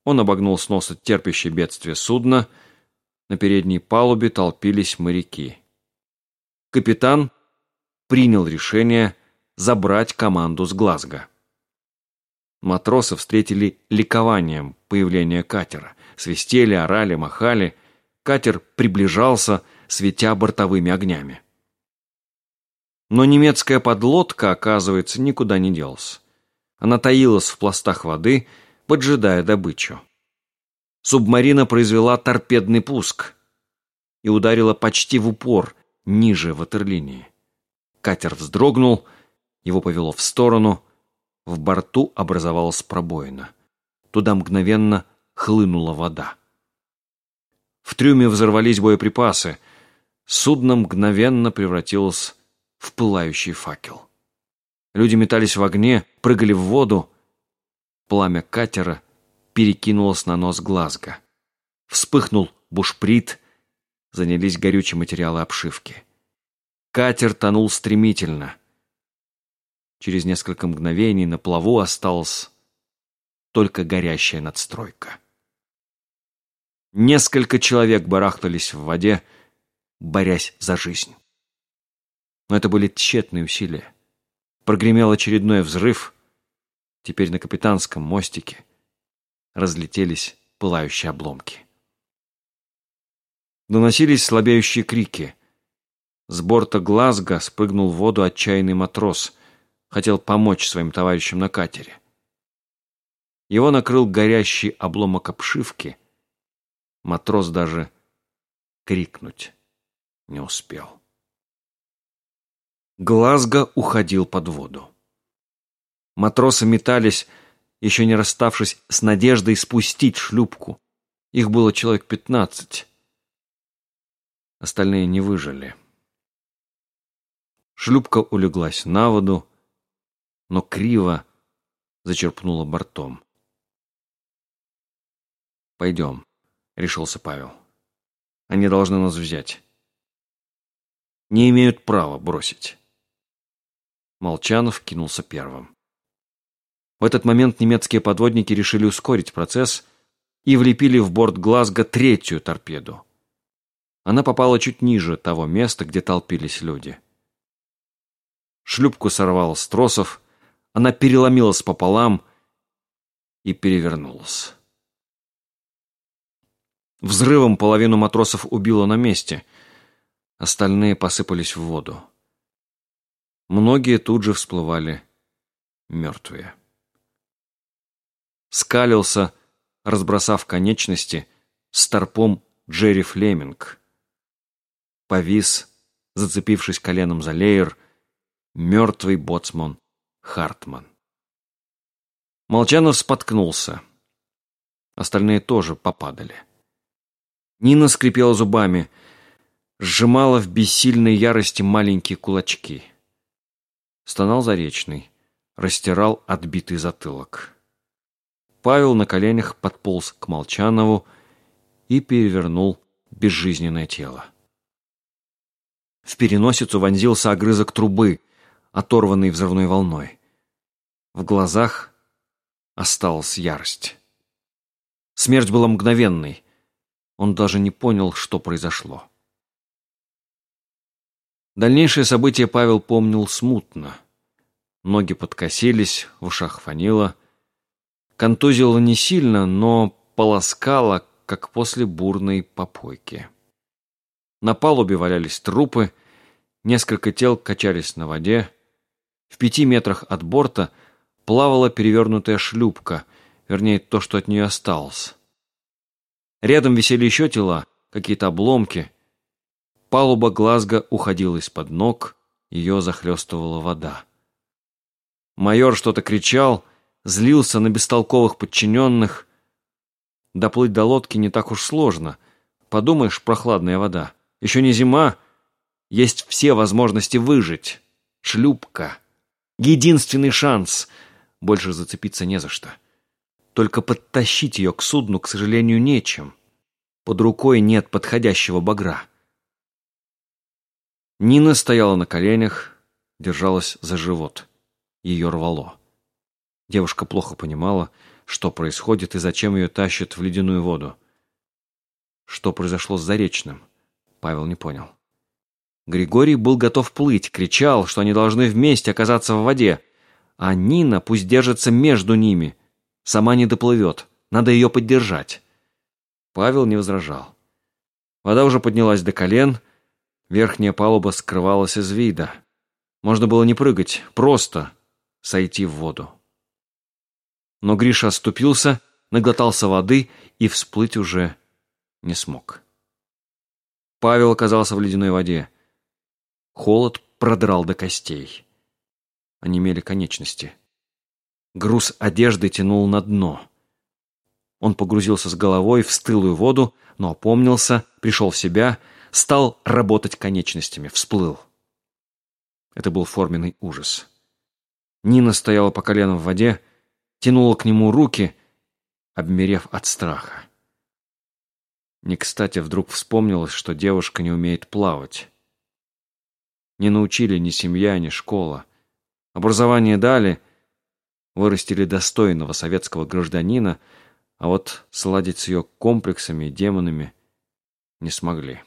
Он обогнул с носа терпящее бедствие судна. На передней палубе толпились моряки капитан принял решение забрать команду с Глазго. Матросы встретили ликованием появление катера. Свистели, орали, махали. Катер приближался, светя бортовыми огнями. Но немецкая подлодка, оказывается, никуда не делась. Она таилась в пластах воды, поджидая добычу. Субмарина произвела торпедный пуск и ударила почти в упор, ниже ватерлинии. Катер вздрогнул, его повело в сторону, в борту образовалась пробоина. Туда мгновенно хлынула вода. В трюме взорвались боеприпасы. Судно мгновенно превратилось в пылающий факел. Люди метались в огне, прыгали в воду. Пламя катера перекинулось на нос Глазго. Вспыхнул бушприт, занялись горючие материалы обшивки. Катер тонул стремительно. Через несколько мгновений на плаву осталась только горящая надстройка. Несколько человек барахтались в воде, борясь за жизнь. Но это были тщетные усилия. Прогремел очередной взрыв. Теперь на капитанском мостике разлетелись пылающие обломки. Доносились слабеющие крики. С борта Глазго спрыгнул в воду отчаянный матрос. Хотел помочь своим товарищам на катере. Его накрыл горящий обломок обшивки. Матрос даже крикнуть не успел. Глазго уходил под воду. Матросы метались, еще не расставшись с надеждой спустить шлюпку. Их было человек пятнадцать. Остальные не выжили. Шлюпка улеглась на воду, но криво зачерпнула бортом. «Пойдем», — решился Павел. «Они должны нас взять. Не имеют права бросить». Молчанов кинулся первым. В этот момент немецкие подводники решили ускорить процесс и влепили в борт Глазго третью торпеду. Она попала чуть ниже того места, где толпились люди. Шлюпку сорвало с тросов, она переломилась пополам и перевернулась. Взрывом половину матросов убило на месте, остальные посыпались в воду. Многие тут же всплывали мертвые. Скалился, разбросав конечности, старпом Джерри Флеминг. Повис, зацепившись коленом за леер, мертвый боцман Хартман. Молчанов споткнулся. Остальные тоже попадали. Нина скрипела зубами, сжимала в бессильной ярости маленькие кулачки. Стонал Заречный, растирал отбитый затылок. Павел на коленях подполз к Молчанову и перевернул безжизненное тело. В переносицу вонзился огрызок трубы, оторванный взрывной волной. В глазах осталась ярость. Смерть была мгновенной. Он даже не понял, что произошло. Дальнейшие события Павел помнил смутно. Ноги подкосились, в ушах фанило. Контузило не сильно, но полоскало, как после бурной попойки. На палубе валялись трупы, несколько тел качались на воде. В пяти метрах от борта плавала перевернутая шлюпка, вернее, то, что от нее осталось. Рядом висели еще тела, какие-то обломки — Палуба Глазго уходила из-под ног, ее захлестывала вода. Майор что-то кричал, злился на бестолковых подчиненных. Доплыть до лодки не так уж сложно. Подумаешь, прохладная вода. Еще не зима, есть все возможности выжить. Шлюпка. Единственный шанс. Больше зацепиться не за что. Только подтащить ее к судну, к сожалению, нечем. Под рукой нет подходящего багра. Нина стояла на коленях, держалась за живот. Ее рвало. Девушка плохо понимала, что происходит и зачем ее тащат в ледяную воду. Что произошло с Заречным, Павел не понял. Григорий был готов плыть, кричал, что они должны вместе оказаться в воде, а Нина пусть держится между ними, сама не доплывет, надо ее поддержать. Павел не возражал. Вода уже поднялась до колен, Верхняя палуба скрывалась из вида. Можно было не прыгать, просто сойти в воду. Но Гриша оступился, наглотался воды и всплыть уже не смог. Павел оказался в ледяной воде. Холод продрал до костей. Онемели конечности. Груз одежды тянул на дно. Он погрузился с головой в стылую воду, но опомнился, пришел в себя — стал работать конечностями, всплыл. Это был форменный ужас. Нина стояла по колено в воде, тянула к нему руки, обмерев от страха. Не кстати вдруг вспомнилось, что девушка не умеет плавать. Не научили ни семья, ни школа. Образование дали, вырастили достойного советского гражданина, а вот сладить с ее комплексами и демонами не смогли.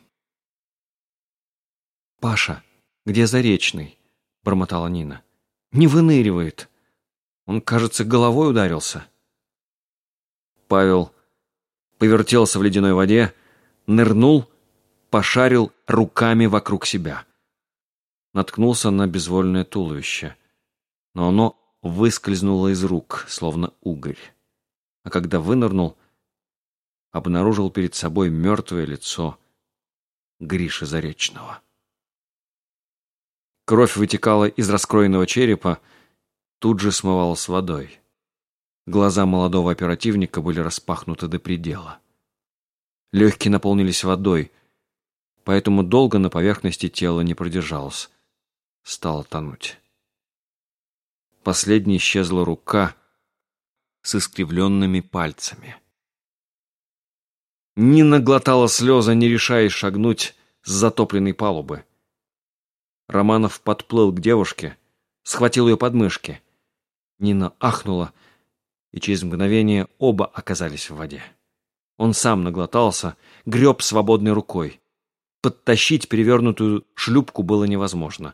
«Паша, где Заречный?» — бормотала Нина. «Не выныривает. Он, кажется, головой ударился». Павел повертелся в ледяной воде, нырнул, пошарил руками вокруг себя. Наткнулся на безвольное туловище, но оно выскользнуло из рук, словно угорь. А когда вынырнул, обнаружил перед собой мертвое лицо Гриши Заречного. Кровь вытекала из раскроенного черепа, тут же смывалась водой. Глаза молодого оперативника были распахнуты до предела. Легкие наполнились водой, поэтому долго на поверхности тела не продержалось. Стало тонуть. Последней исчезла рука с искривленными пальцами. Нина глотала слезы, не решаясь шагнуть с затопленной палубы. Романов подплыл к девушке, схватил ее подмышки. Нина ахнула, и через мгновение оба оказались в воде. Он сам наглотался, греб свободной рукой. Подтащить перевернутую шлюпку было невозможно.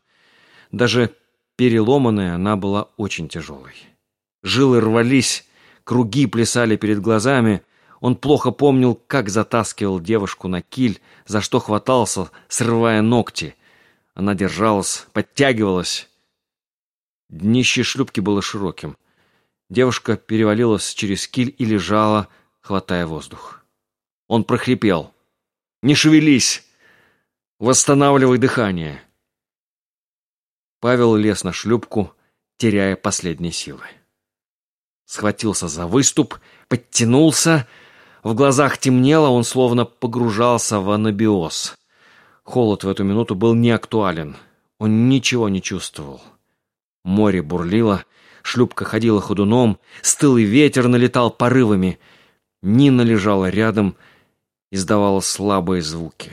Даже переломанная она была очень тяжелой. Жилы рвались, круги плясали перед глазами. Он плохо помнил, как затаскивал девушку на киль, за что хватался, срывая ногти. Она держалась, подтягивалась. Днище шлюпки было широким. Девушка перевалилась через киль и лежала, хватая воздух. Он прохрипел. «Не шевелись! Восстанавливай дыхание!» Павел лез на шлюпку, теряя последние силы. Схватился за выступ, подтянулся. В глазах темнело, он словно погружался в анабиоз. Холод в эту минуту был неактуален. Он ничего не чувствовал. Море бурлило, шлюпка ходила ходуном, стылый ветер налетал порывами. Нина лежала рядом, издавала слабые звуки.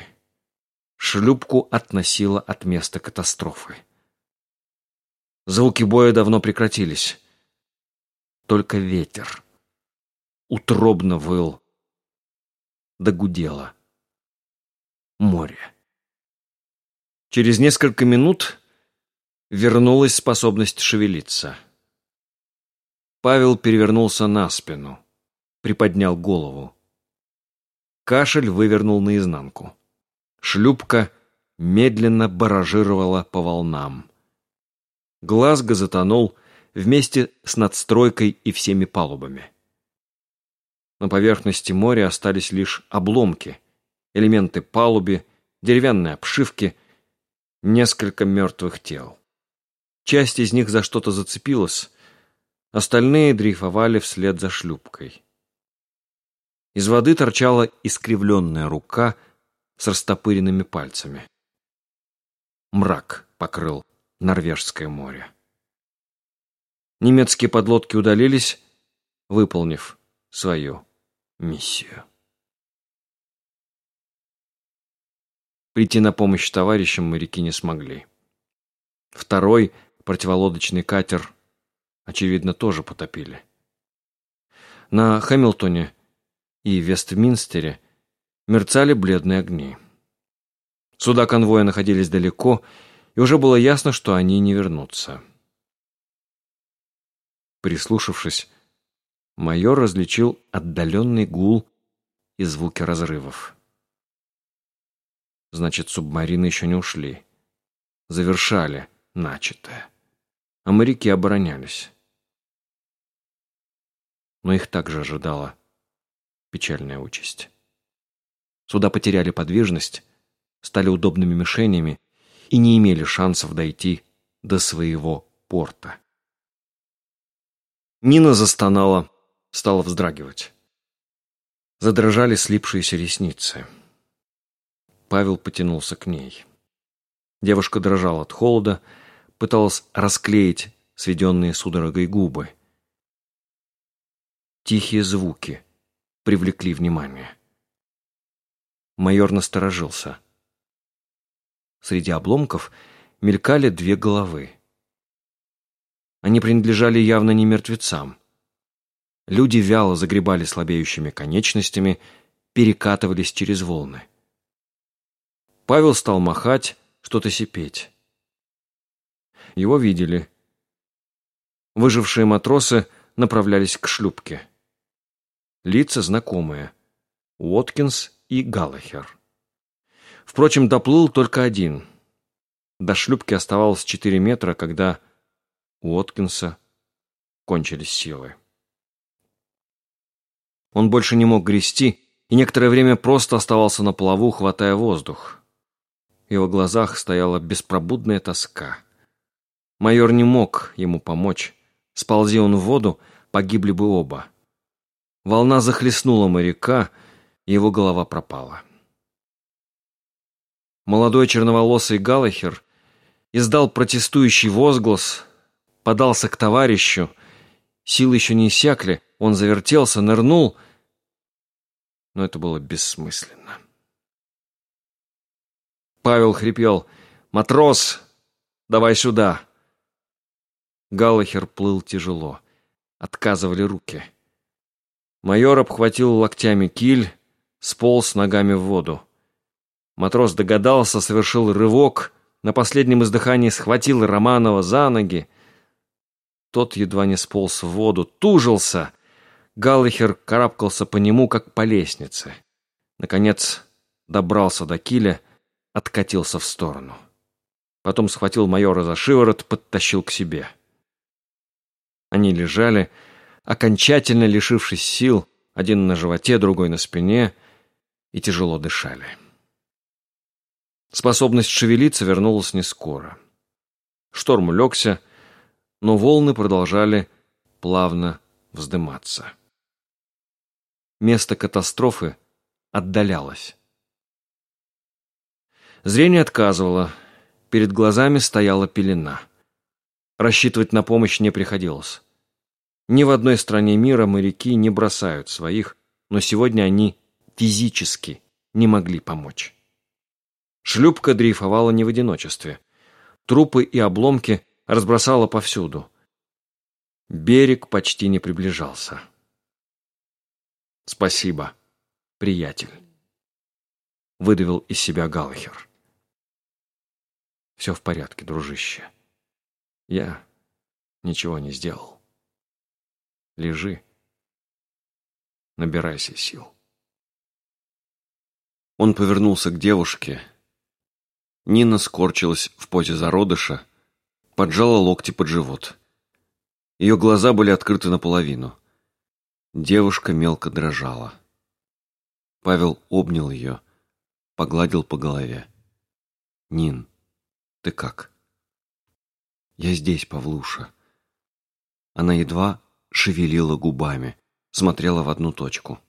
Шлюпку относила от места катастрофы. Звуки боя давно прекратились. Только ветер утробно выл, догудело море. Через несколько минут вернулась способность шевелиться. Павел перевернулся на спину, приподнял голову. Кашель вывернул наизнанку. Шлюпка медленно баражировала по волнам. Глазго затонул вместе с надстройкой и всеми палубами. На поверхности моря остались лишь обломки, элементы палуби, деревянные обшивки, несколько мертвых тел. Часть из них за что-то зацепилась, остальные дрейфовали вслед за шлюпкой. Из воды торчала искривленная рука с растопыренными пальцами. Мрак покрыл Норвежское море. Немецкие подлодки удалились, выполнив свою миссию. Прийти на помощь товарищам моряки не смогли. Второй противолодочный катер, очевидно, тоже потопили. На Хэмилтоне и Вестминстере мерцали бледные огни. Суда конвоя находились далеко, и уже было ясно, что они не вернутся. Прислушавшись, майор различил отдаленный гул и звуки разрывов. Значит, субмарины еще не ушли. Завершали начатое. А моряки оборонялись. Но их также ожидала печальная участь. Суда потеряли подвижность, стали удобными мишенями и не имели шансов дойти до своего порта. Нина застонала, стала вздрагивать. Задрожали слипшиеся ресницы. Павел потянулся к ней. Девушка дрожала от холода, пыталась расклеить сведенные судорогой губы. Тихие звуки привлекли внимание. Майор насторожился. Среди обломков мелькали две головы. Они принадлежали явно не мертвецам. Люди вяло загребали слабеющими конечностями, перекатывались через волны. Павел стал махать, что-то сипеть. Его видели. Выжившие матросы направлялись к шлюпке. Лица знакомые. Уоткинс и Галлахер. Впрочем, доплыл только один. До шлюпки оставалось четыре метра, когда у Уоткинса кончились силы. Он больше не мог грести и некоторое время просто оставался на плаву, хватая воздух. Его глазах стояла беспробудная тоска. Майор не мог ему помочь. Сползи он в воду, погибли бы оба. Волна захлестнула моряка, и его голова пропала. Молодой черноволосый Галахер издал протестующий возглас, подался к товарищу. Силы еще не иссякли, он завертелся, нырнул, но это было бессмысленно. Павел хрипел «Матрос, давай сюда!» Галлахер плыл тяжело. Отказывали руки. Майор обхватил локтями киль, сполз ногами в воду. Матрос догадался, совершил рывок, на последнем издыхании схватил Романова за ноги. Тот едва не сполз в воду, тужился. Галлахер карабкался по нему, как по лестнице. Наконец добрался до киля, откатился в сторону. Потом схватил майора за шиворот, подтащил к себе. Они лежали, окончательно лишившись сил, один на животе, другой на спине, и тяжело дышали. Способность шевелиться вернулась не скоро. Шторм улегся, но волны продолжали плавно вздыматься. Место катастрофы отдалялось. Зрение отказывало, перед глазами стояла пелена. Рассчитывать на помощь не приходилось. Ни в одной стране мира моряки не бросают своих, но сегодня они физически не могли помочь. Шлюпка дрейфовала не в одиночестве. Трупы и обломки разбросала повсюду. Берег почти не приближался. «Спасибо, приятель», — выдавил из себя Галлахер. «Все в порядке, дружище. Я ничего не сделал. Лежи, набирайся сил». Он повернулся к девушке, — Нина скорчилась в позе зародыша, поджала локти под живот. Ее глаза были открыты наполовину. Девушка мелко дрожала. Павел обнял ее, погладил по голове. «Нин, ты как?» «Я здесь, Павлуша». Она едва шевелила губами, смотрела в одну точку.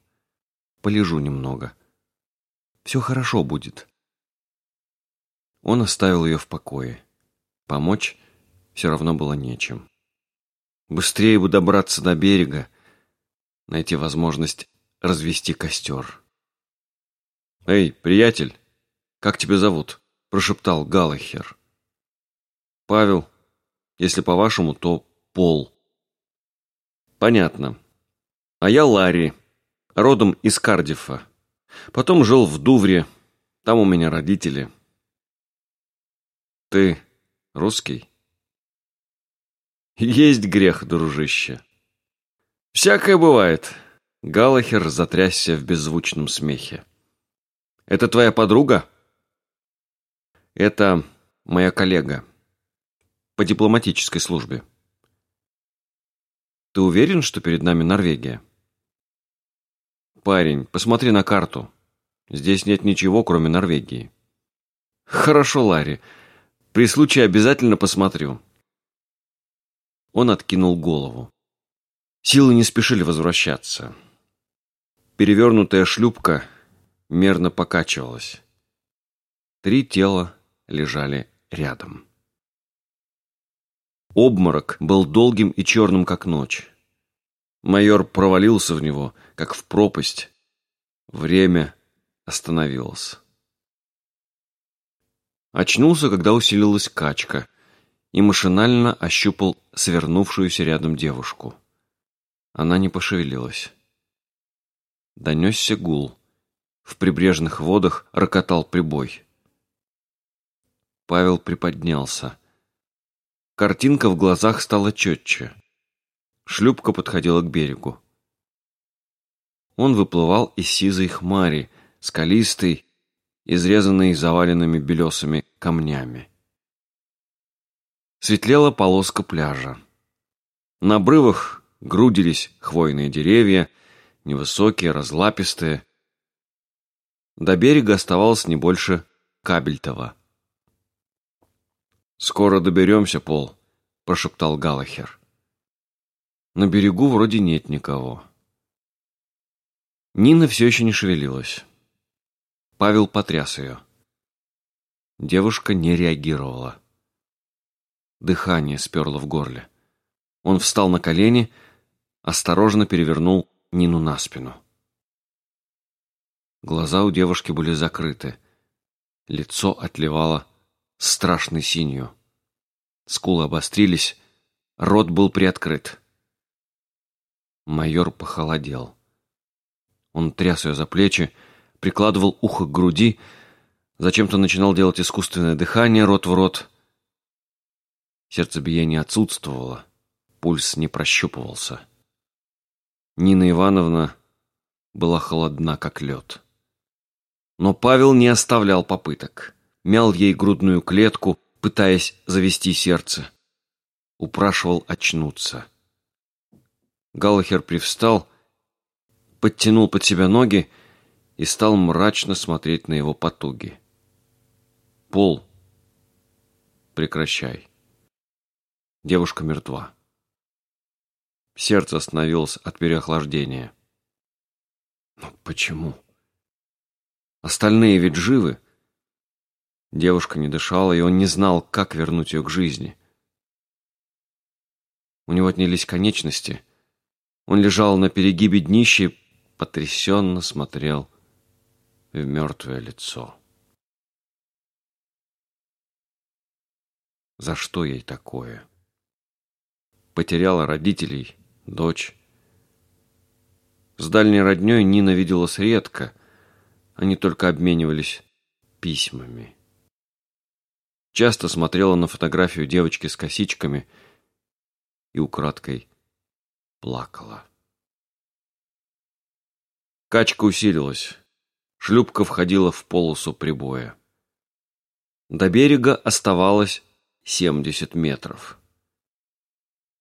«Полежу немного. Все хорошо будет. Он оставил ее в покое. Помочь все равно было нечем. Быстрее бы добраться до берега, найти возможность развести костер. «Эй, приятель, как тебя зовут?» – прошептал Галахер. «Павел. Если по-вашему, то Пол». «Понятно. А я Ларри, родом из Кардифа. Потом жил в Дувре, там у меня родители». Ты русский? Есть грех, дружище. Всякое бывает. Галахер затрясся в беззвучном смехе. Это твоя подруга? Это моя коллега. По дипломатической службе. Ты уверен, что перед нами Норвегия? Парень, посмотри на карту. Здесь нет ничего, кроме Норвегии. Хорошо, Ларри. При случае обязательно посмотрю». Он откинул голову. Силы не спешили возвращаться. Перевернутая шлюпка мерно покачивалась. Три тела лежали рядом. Обморок был долгим и черным, как ночь. Майор провалился в него, как в пропасть. Время остановилось. Очнулся, когда усилилась качка. и машинально ощупал свернувшуюся рядом девушку. Она не пошевелилась. Донесся гул. В прибрежных водах рокотал прибой. Павел приподнялся. Картинка в глазах стала четче. Шлюпка подходила к берегу. Он выплывал из сизой хмари, скалистой, изрезанной заваленными белесыми камнями. Светлела полоска пляжа. На обрывах грудились хвойные деревья, невысокие, разлапистые. До берега оставалось не больше кабельтова. «Скоро доберемся, Пол», — прошептал Галахер. На берегу вроде нет никого. Нина все еще не шевелилась. Павел потряс ее. Девушка не реагировала. Дыхание сперло в горле. Он встал на колени, осторожно перевернул Нину на спину. Глаза у девушки были закрыты. Лицо отливало страшной синью. Скулы обострились, рот был приоткрыт. Майор похолодел. Он тряс ее за плечи, прикладывал ухо к груди, зачем-то начинал делать искусственное дыхание рот в рот — Сердцебиение отсутствовало, пульс не прощупывался. Нина Ивановна была холодна, как лед. Но Павел не оставлял попыток. Мял ей грудную клетку, пытаясь завести сердце. Упрашивал очнуться. Галлахер привстал, подтянул под себя ноги и стал мрачно смотреть на его потуги. «Пол, прекращай». Девушка мертва. Сердце остановилось от переохлаждения. Но почему? Остальные ведь живы. Девушка не дышала, и он не знал, как вернуть ее к жизни. У него отнялись конечности. Он лежал на перегибе днища и потрясенно смотрел в мертвое лицо. За что ей такое? потеряла родителей, дочь. С дальней родней Нина виделась редко, они только обменивались письмами. Часто смотрела на фотографию девочки с косичками и украдкой плакала. Качка усилилась. Шлюпка входила в полосу прибоя. До берега оставалось 70 метров.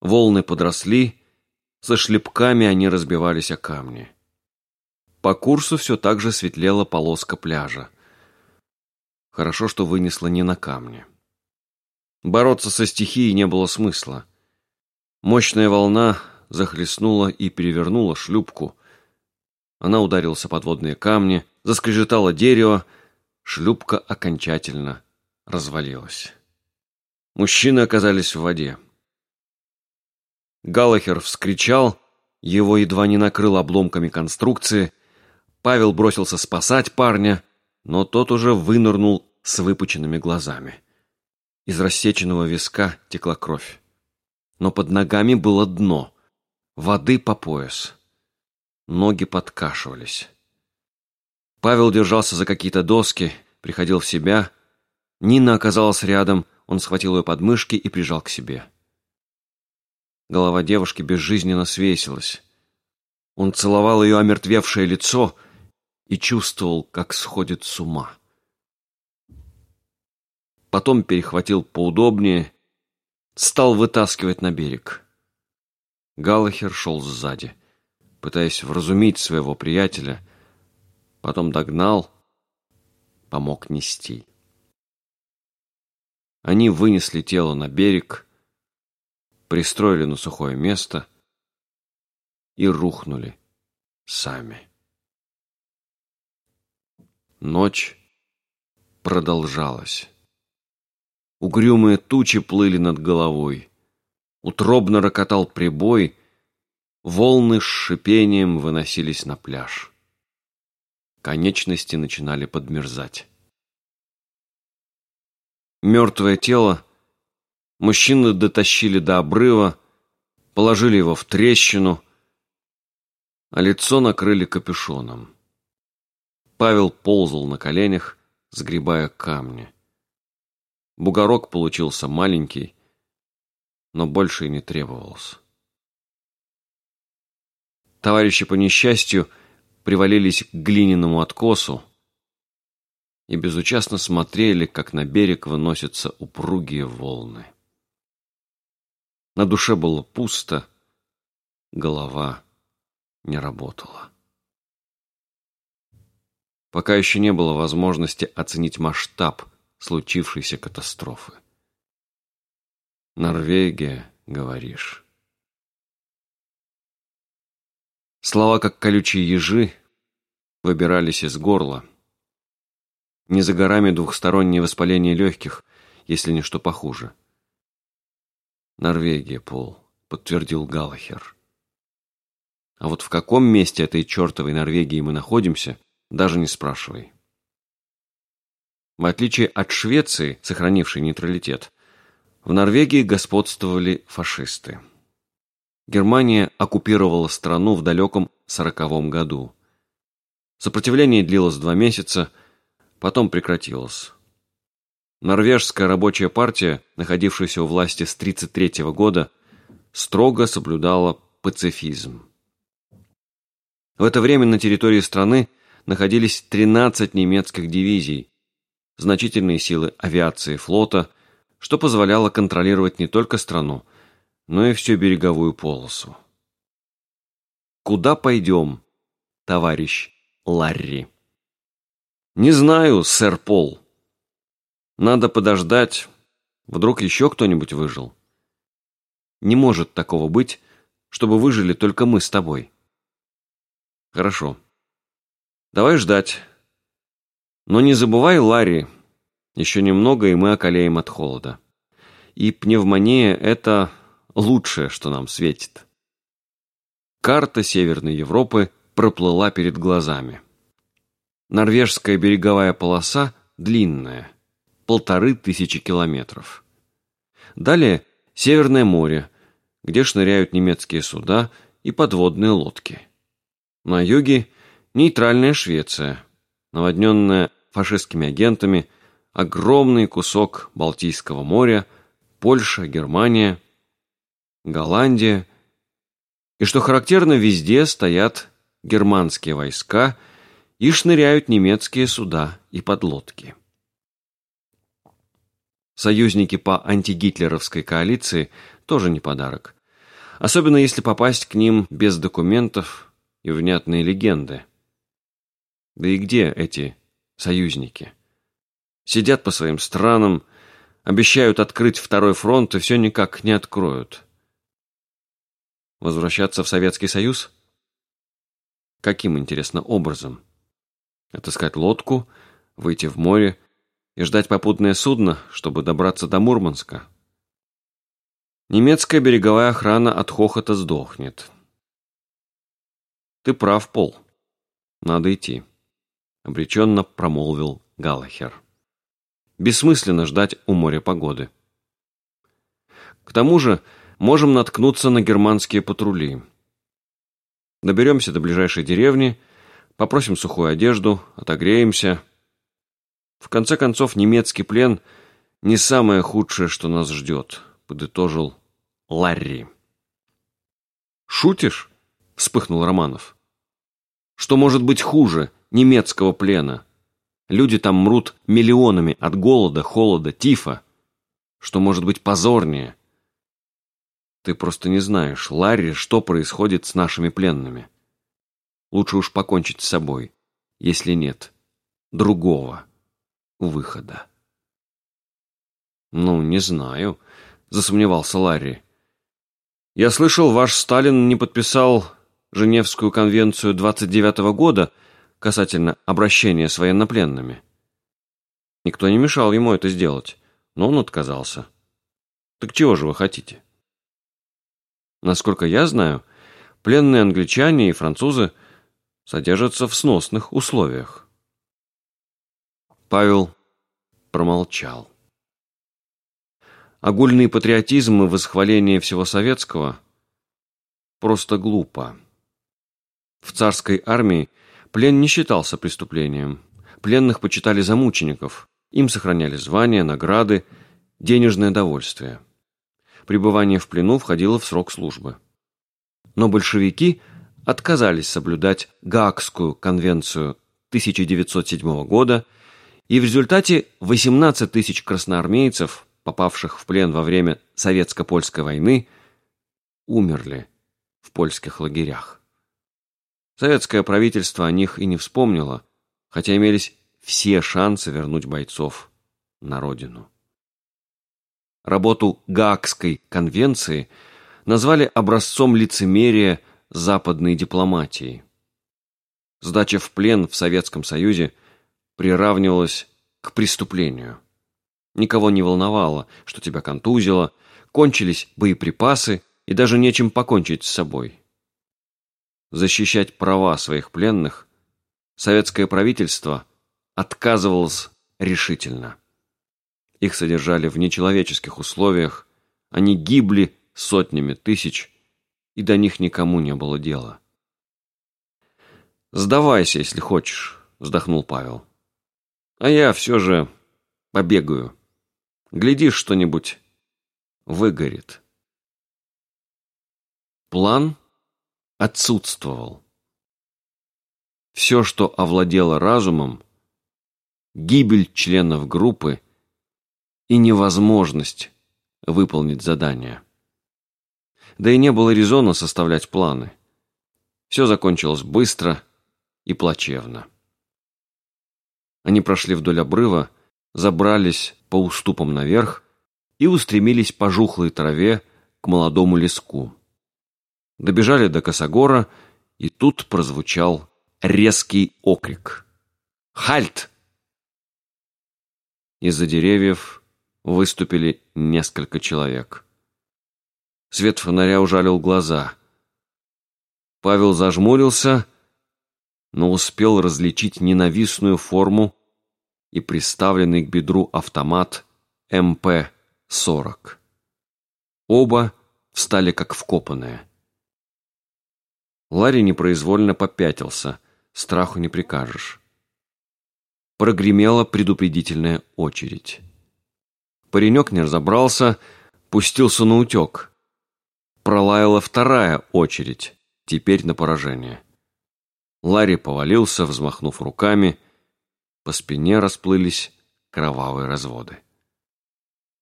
Волны подросли, со шлепками они разбивались о камни. По курсу все так же светлела полоска пляжа. Хорошо, что вынесла не на камни. Бороться со стихией не было смысла. Мощная волна захлестнула и перевернула шлюпку. Она ударился подводные камни, заскрежетало дерево, шлюпка окончательно развалилась. Мужчины оказались в воде. Галлахер вскричал, его едва не накрыл обломками конструкции. Павел бросился спасать парня, но тот уже вынырнул с выпученными глазами. Из рассеченного виска текла кровь. Но под ногами было дно, воды по пояс. Ноги подкашивались. Павел держался за какие-то доски, приходил в себя. Нина оказалась рядом, он схватил ее подмышки и прижал к себе. Голова девушки безжизненно свесилась. Он целовал ее омертвевшее лицо и чувствовал, как сходит с ума. Потом перехватил поудобнее, стал вытаскивать на берег. Галахер шел сзади, пытаясь вразумить своего приятеля, потом догнал, помог нести. Они вынесли тело на берег, пристроили на сухое место и рухнули сами. Ночь продолжалась. Угрюмые тучи плыли над головой. Утробно рокотал прибой, волны с шипением выносились на пляж. Конечности начинали подмерзать. Мертвое тело Мужчины дотащили до обрыва, положили его в трещину, а лицо накрыли капюшоном. Павел ползал на коленях, сгребая камни. Бугорок получился маленький, но больше и не требовался. Товарищи по несчастью привалились к глиняному откосу и безучастно смотрели, как на берег выносятся упругие волны. На душе было пусто, голова не работала. Пока еще не было возможности оценить масштаб случившейся катастрофы. Норвегия, говоришь. Слова, как колючие ежи, выбирались из горла. Не за горами двухстороннее воспаление легких, если не что похуже. «Норвегия, Пол», — подтвердил Галлахер. «А вот в каком месте этой чертовой Норвегии мы находимся, даже не спрашивай». В отличие от Швеции, сохранившей нейтралитет, в Норвегии господствовали фашисты. Германия оккупировала страну в далеком сороковом году. Сопротивление длилось два месяца, потом прекратилось. Норвежская рабочая партия, находившаяся у власти с 1933 года, строго соблюдала пацифизм. В это время на территории страны находились 13 немецких дивизий, значительные силы авиации флота, что позволяло контролировать не только страну, но и всю береговую полосу. «Куда пойдем, товарищ Ларри?» «Не знаю, сэр Пол. Надо подождать. Вдруг еще кто-нибудь выжил?» «Не может такого быть, чтобы выжили только мы с тобой». «Хорошо. Давай ждать. Но не забывай, Ларри, еще немного, и мы околеем от холода. И пневмония – это лучшее, что нам светит. Карта Северной Европы проплыла перед глазами. Норвежская береговая полоса длинная, полторы тысячи километров. Далее Северное море, где шныряют немецкие суда и подводные лодки. На юге нейтральная Швеция, наводненная фашистскими агентами, огромный кусок Балтийского моря, Польша, Германия – Голландия. И что характерно, везде стоят германские войска и шныряют немецкие суда и подлодки. Союзники по антигитлеровской коалиции тоже не подарок. Особенно если попасть к ним без документов и внятные легенды. Да и где эти союзники? Сидят по своим странам, обещают открыть второй фронт и все никак не откроют. Возвращаться в Советский Союз? Каким, интересно, образом? Отыскать лодку, выйти в море и ждать попутное судно, чтобы добраться до Мурманска? Немецкая береговая охрана от хохота сдохнет. Ты прав, Пол. Надо идти. Обреченно промолвил Галахер. Бессмысленно ждать у моря погоды. К тому же, можем наткнуться на германские патрули. Доберемся до ближайшей деревни, попросим сухую одежду, отогреемся. В конце концов, немецкий плен не самое худшее, что нас ждет, подытожил Ларри. «Шутишь?» — вспыхнул Романов. «Что может быть хуже немецкого плена? Люди там мрут миллионами от голода, холода, тифа. Что может быть позорнее?» Ты просто не знаешь, Ларри, что происходит с нашими пленными. Лучше уж покончить с собой, если нет другого выхода. Ну, не знаю, засомневался Ларри. Я слышал, ваш Сталин не подписал Женевскую конвенцию 29 -го года касательно обращения с военнопленными. Никто не мешал ему это сделать, но он отказался. Так чего же вы хотите? Насколько я знаю, пленные англичане и французы содержатся в сносных условиях. Павел промолчал. Огульный патриотизм и восхваление всего советского просто глупо. В царской армии плен не считался преступлением. Пленных почитали за мучеников. Им сохраняли звания, награды, денежное довольствие. Пребывание в плену входило в срок службы. Но большевики отказались соблюдать Гаагскую конвенцию 1907 года, и в результате 18 тысяч красноармейцев, попавших в плен во время Советско-Польской войны, умерли в польских лагерях. Советское правительство о них и не вспомнило, хотя имелись все шансы вернуть бойцов на родину. Работу Гаагской конвенции назвали образцом лицемерия западной дипломатии. Сдача в плен в Советском Союзе приравнивалась к преступлению. Никого не волновало, что тебя контузило, кончились боеприпасы и даже нечем покончить с собой. Защищать права своих пленных советское правительство отказывалось решительно. Их содержали в нечеловеческих условиях, они гибли сотнями тысяч, и до них никому не было дела. «Сдавайся, если хочешь», — вздохнул Павел. «А я все же побегаю. Глядишь, что-нибудь выгорит». План отсутствовал. Все, что овладело разумом, гибель членов группы и невозможность выполнить задание. Да и не было резона составлять планы. Все закончилось быстро и плачевно. Они прошли вдоль обрыва, забрались по уступам наверх и устремились по жухлой траве к молодому леску. Добежали до Косогора, и тут прозвучал резкий окрик. «Хальт!» Из-за деревьев выступили несколько человек. Свет фонаря ужалил глаза. Павел зажмурился, но успел различить ненавистную форму и приставленный к бедру автомат МП-40. Оба встали как вкопанные. Ларри непроизвольно попятился, страху не прикажешь. Прогремела предупредительная очередь. Паренек не разобрался, пустился на утек. Пролаяла вторая очередь, теперь на поражение. Ларри повалился, взмахнув руками. По спине расплылись кровавые разводы.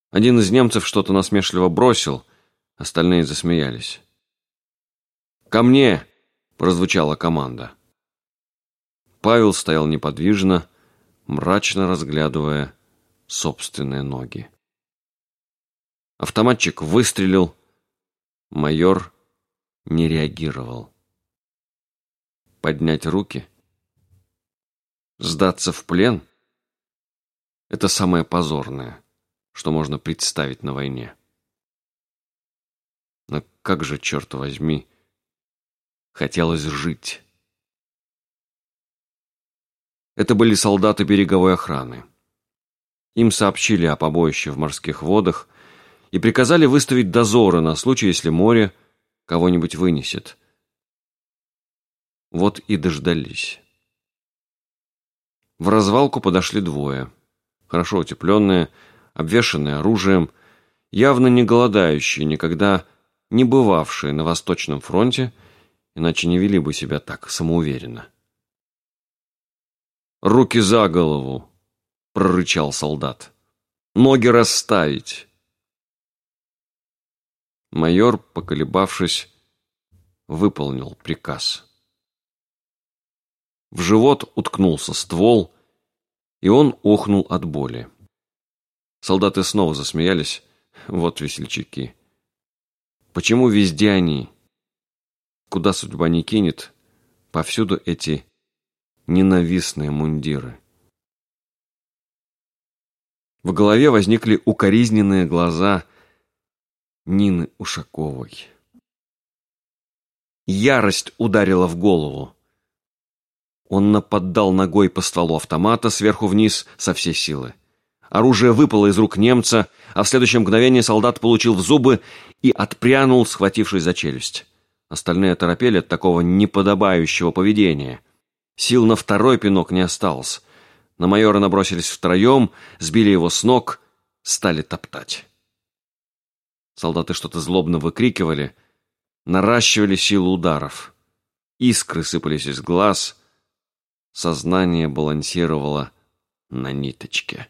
Один из немцев что-то насмешливо бросил, остальные засмеялись. «Ко мне!» — прозвучала команда. Павел стоял неподвижно, мрачно разглядывая собственные ноги. Автоматчик выстрелил, майор не реагировал. Поднять руки? Сдаться в плен? Это самое позорное, что можно представить на войне. Но как же, черт возьми, хотелось жить. Это были солдаты береговой охраны. Им сообщили о побоище в морских водах и приказали выставить дозоры на случай, если море кого-нибудь вынесет. Вот и дождались. В развалку подошли двое. Хорошо утепленные, обвешанные оружием, явно не голодающие, никогда не бывавшие на Восточном фронте, иначе не вели бы себя так самоуверенно. «Руки за голову!» — прорычал солдат. «Ноги расставить!» Майор, поколебавшись, выполнил приказ. В живот уткнулся ствол, и он охнул от боли. Солдаты снова засмеялись. Вот весельчаки. Почему везде они? Куда судьба не кинет, повсюду эти ненавистные мундиры. В голове возникли укоризненные глаза Нины Ушаковой. Ярость ударила в голову. Он нападал ногой по стволу автомата сверху вниз со всей силы. Оружие выпало из рук немца, а в следующее мгновение солдат получил в зубы и отпрянул, схватившись за челюсть. Остальные торопели от такого неподобающего поведения. Сил на второй пинок не осталось. На майора набросились втроем, сбили его с ног, стали топтать. Солдаты что-то злобно выкрикивали, наращивали силу ударов. Искры сыпались из глаз, сознание балансировало на ниточке.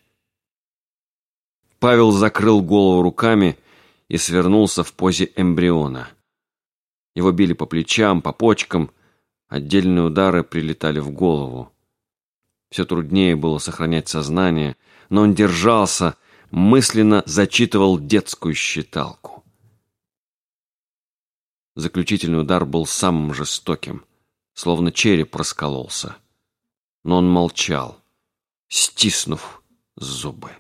Павел закрыл голову руками и свернулся в позе эмбриона. Его били по плечам, по почкам, отдельные удары прилетали в голову. Все труднее было сохранять сознание, но он держался, мысленно зачитывал детскую считалку. Заключительный удар был самым жестоким, словно череп раскололся. Но он молчал, стиснув зубы.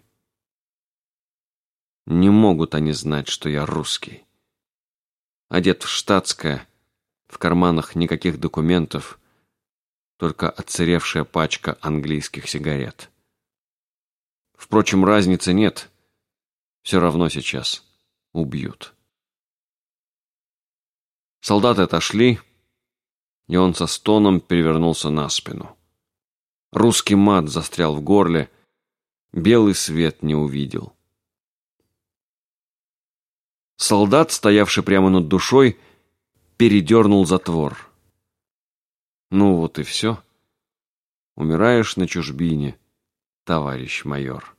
Не могут они знать, что я русский. Одет в штатское, в карманах никаких документов, только отсыревшая пачка английских сигарет. Впрочем, разницы нет. Все равно сейчас убьют. Солдаты отошли, и он со стоном перевернулся на спину. Русский мат застрял в горле, белый свет не увидел. Солдат, стоявший прямо над душой, передернул затвор. Ну вот и все. Умираешь на чужбине, товарищ майор.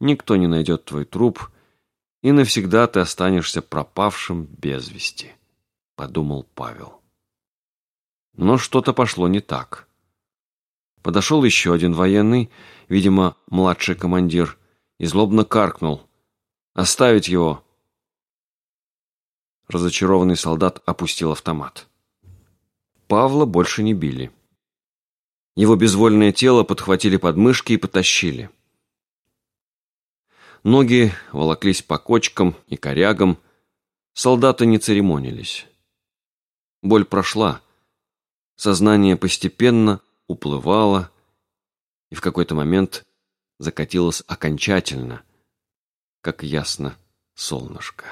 Никто не найдет твой труп, и навсегда ты останешься пропавшим без вести, подумал Павел. Но что-то пошло не так. Подошел еще один военный, видимо, младший командир, и злобно каркнул. «Оставить его!» Разочарованный солдат опустил автомат. Павла больше не били. Его безвольное тело подхватили подмышки и потащили. Ноги волоклись по кочкам и корягам, солдаты не церемонились. Боль прошла, сознание постепенно уплывало и в какой-то момент закатилось окончательно, как ясно солнышко.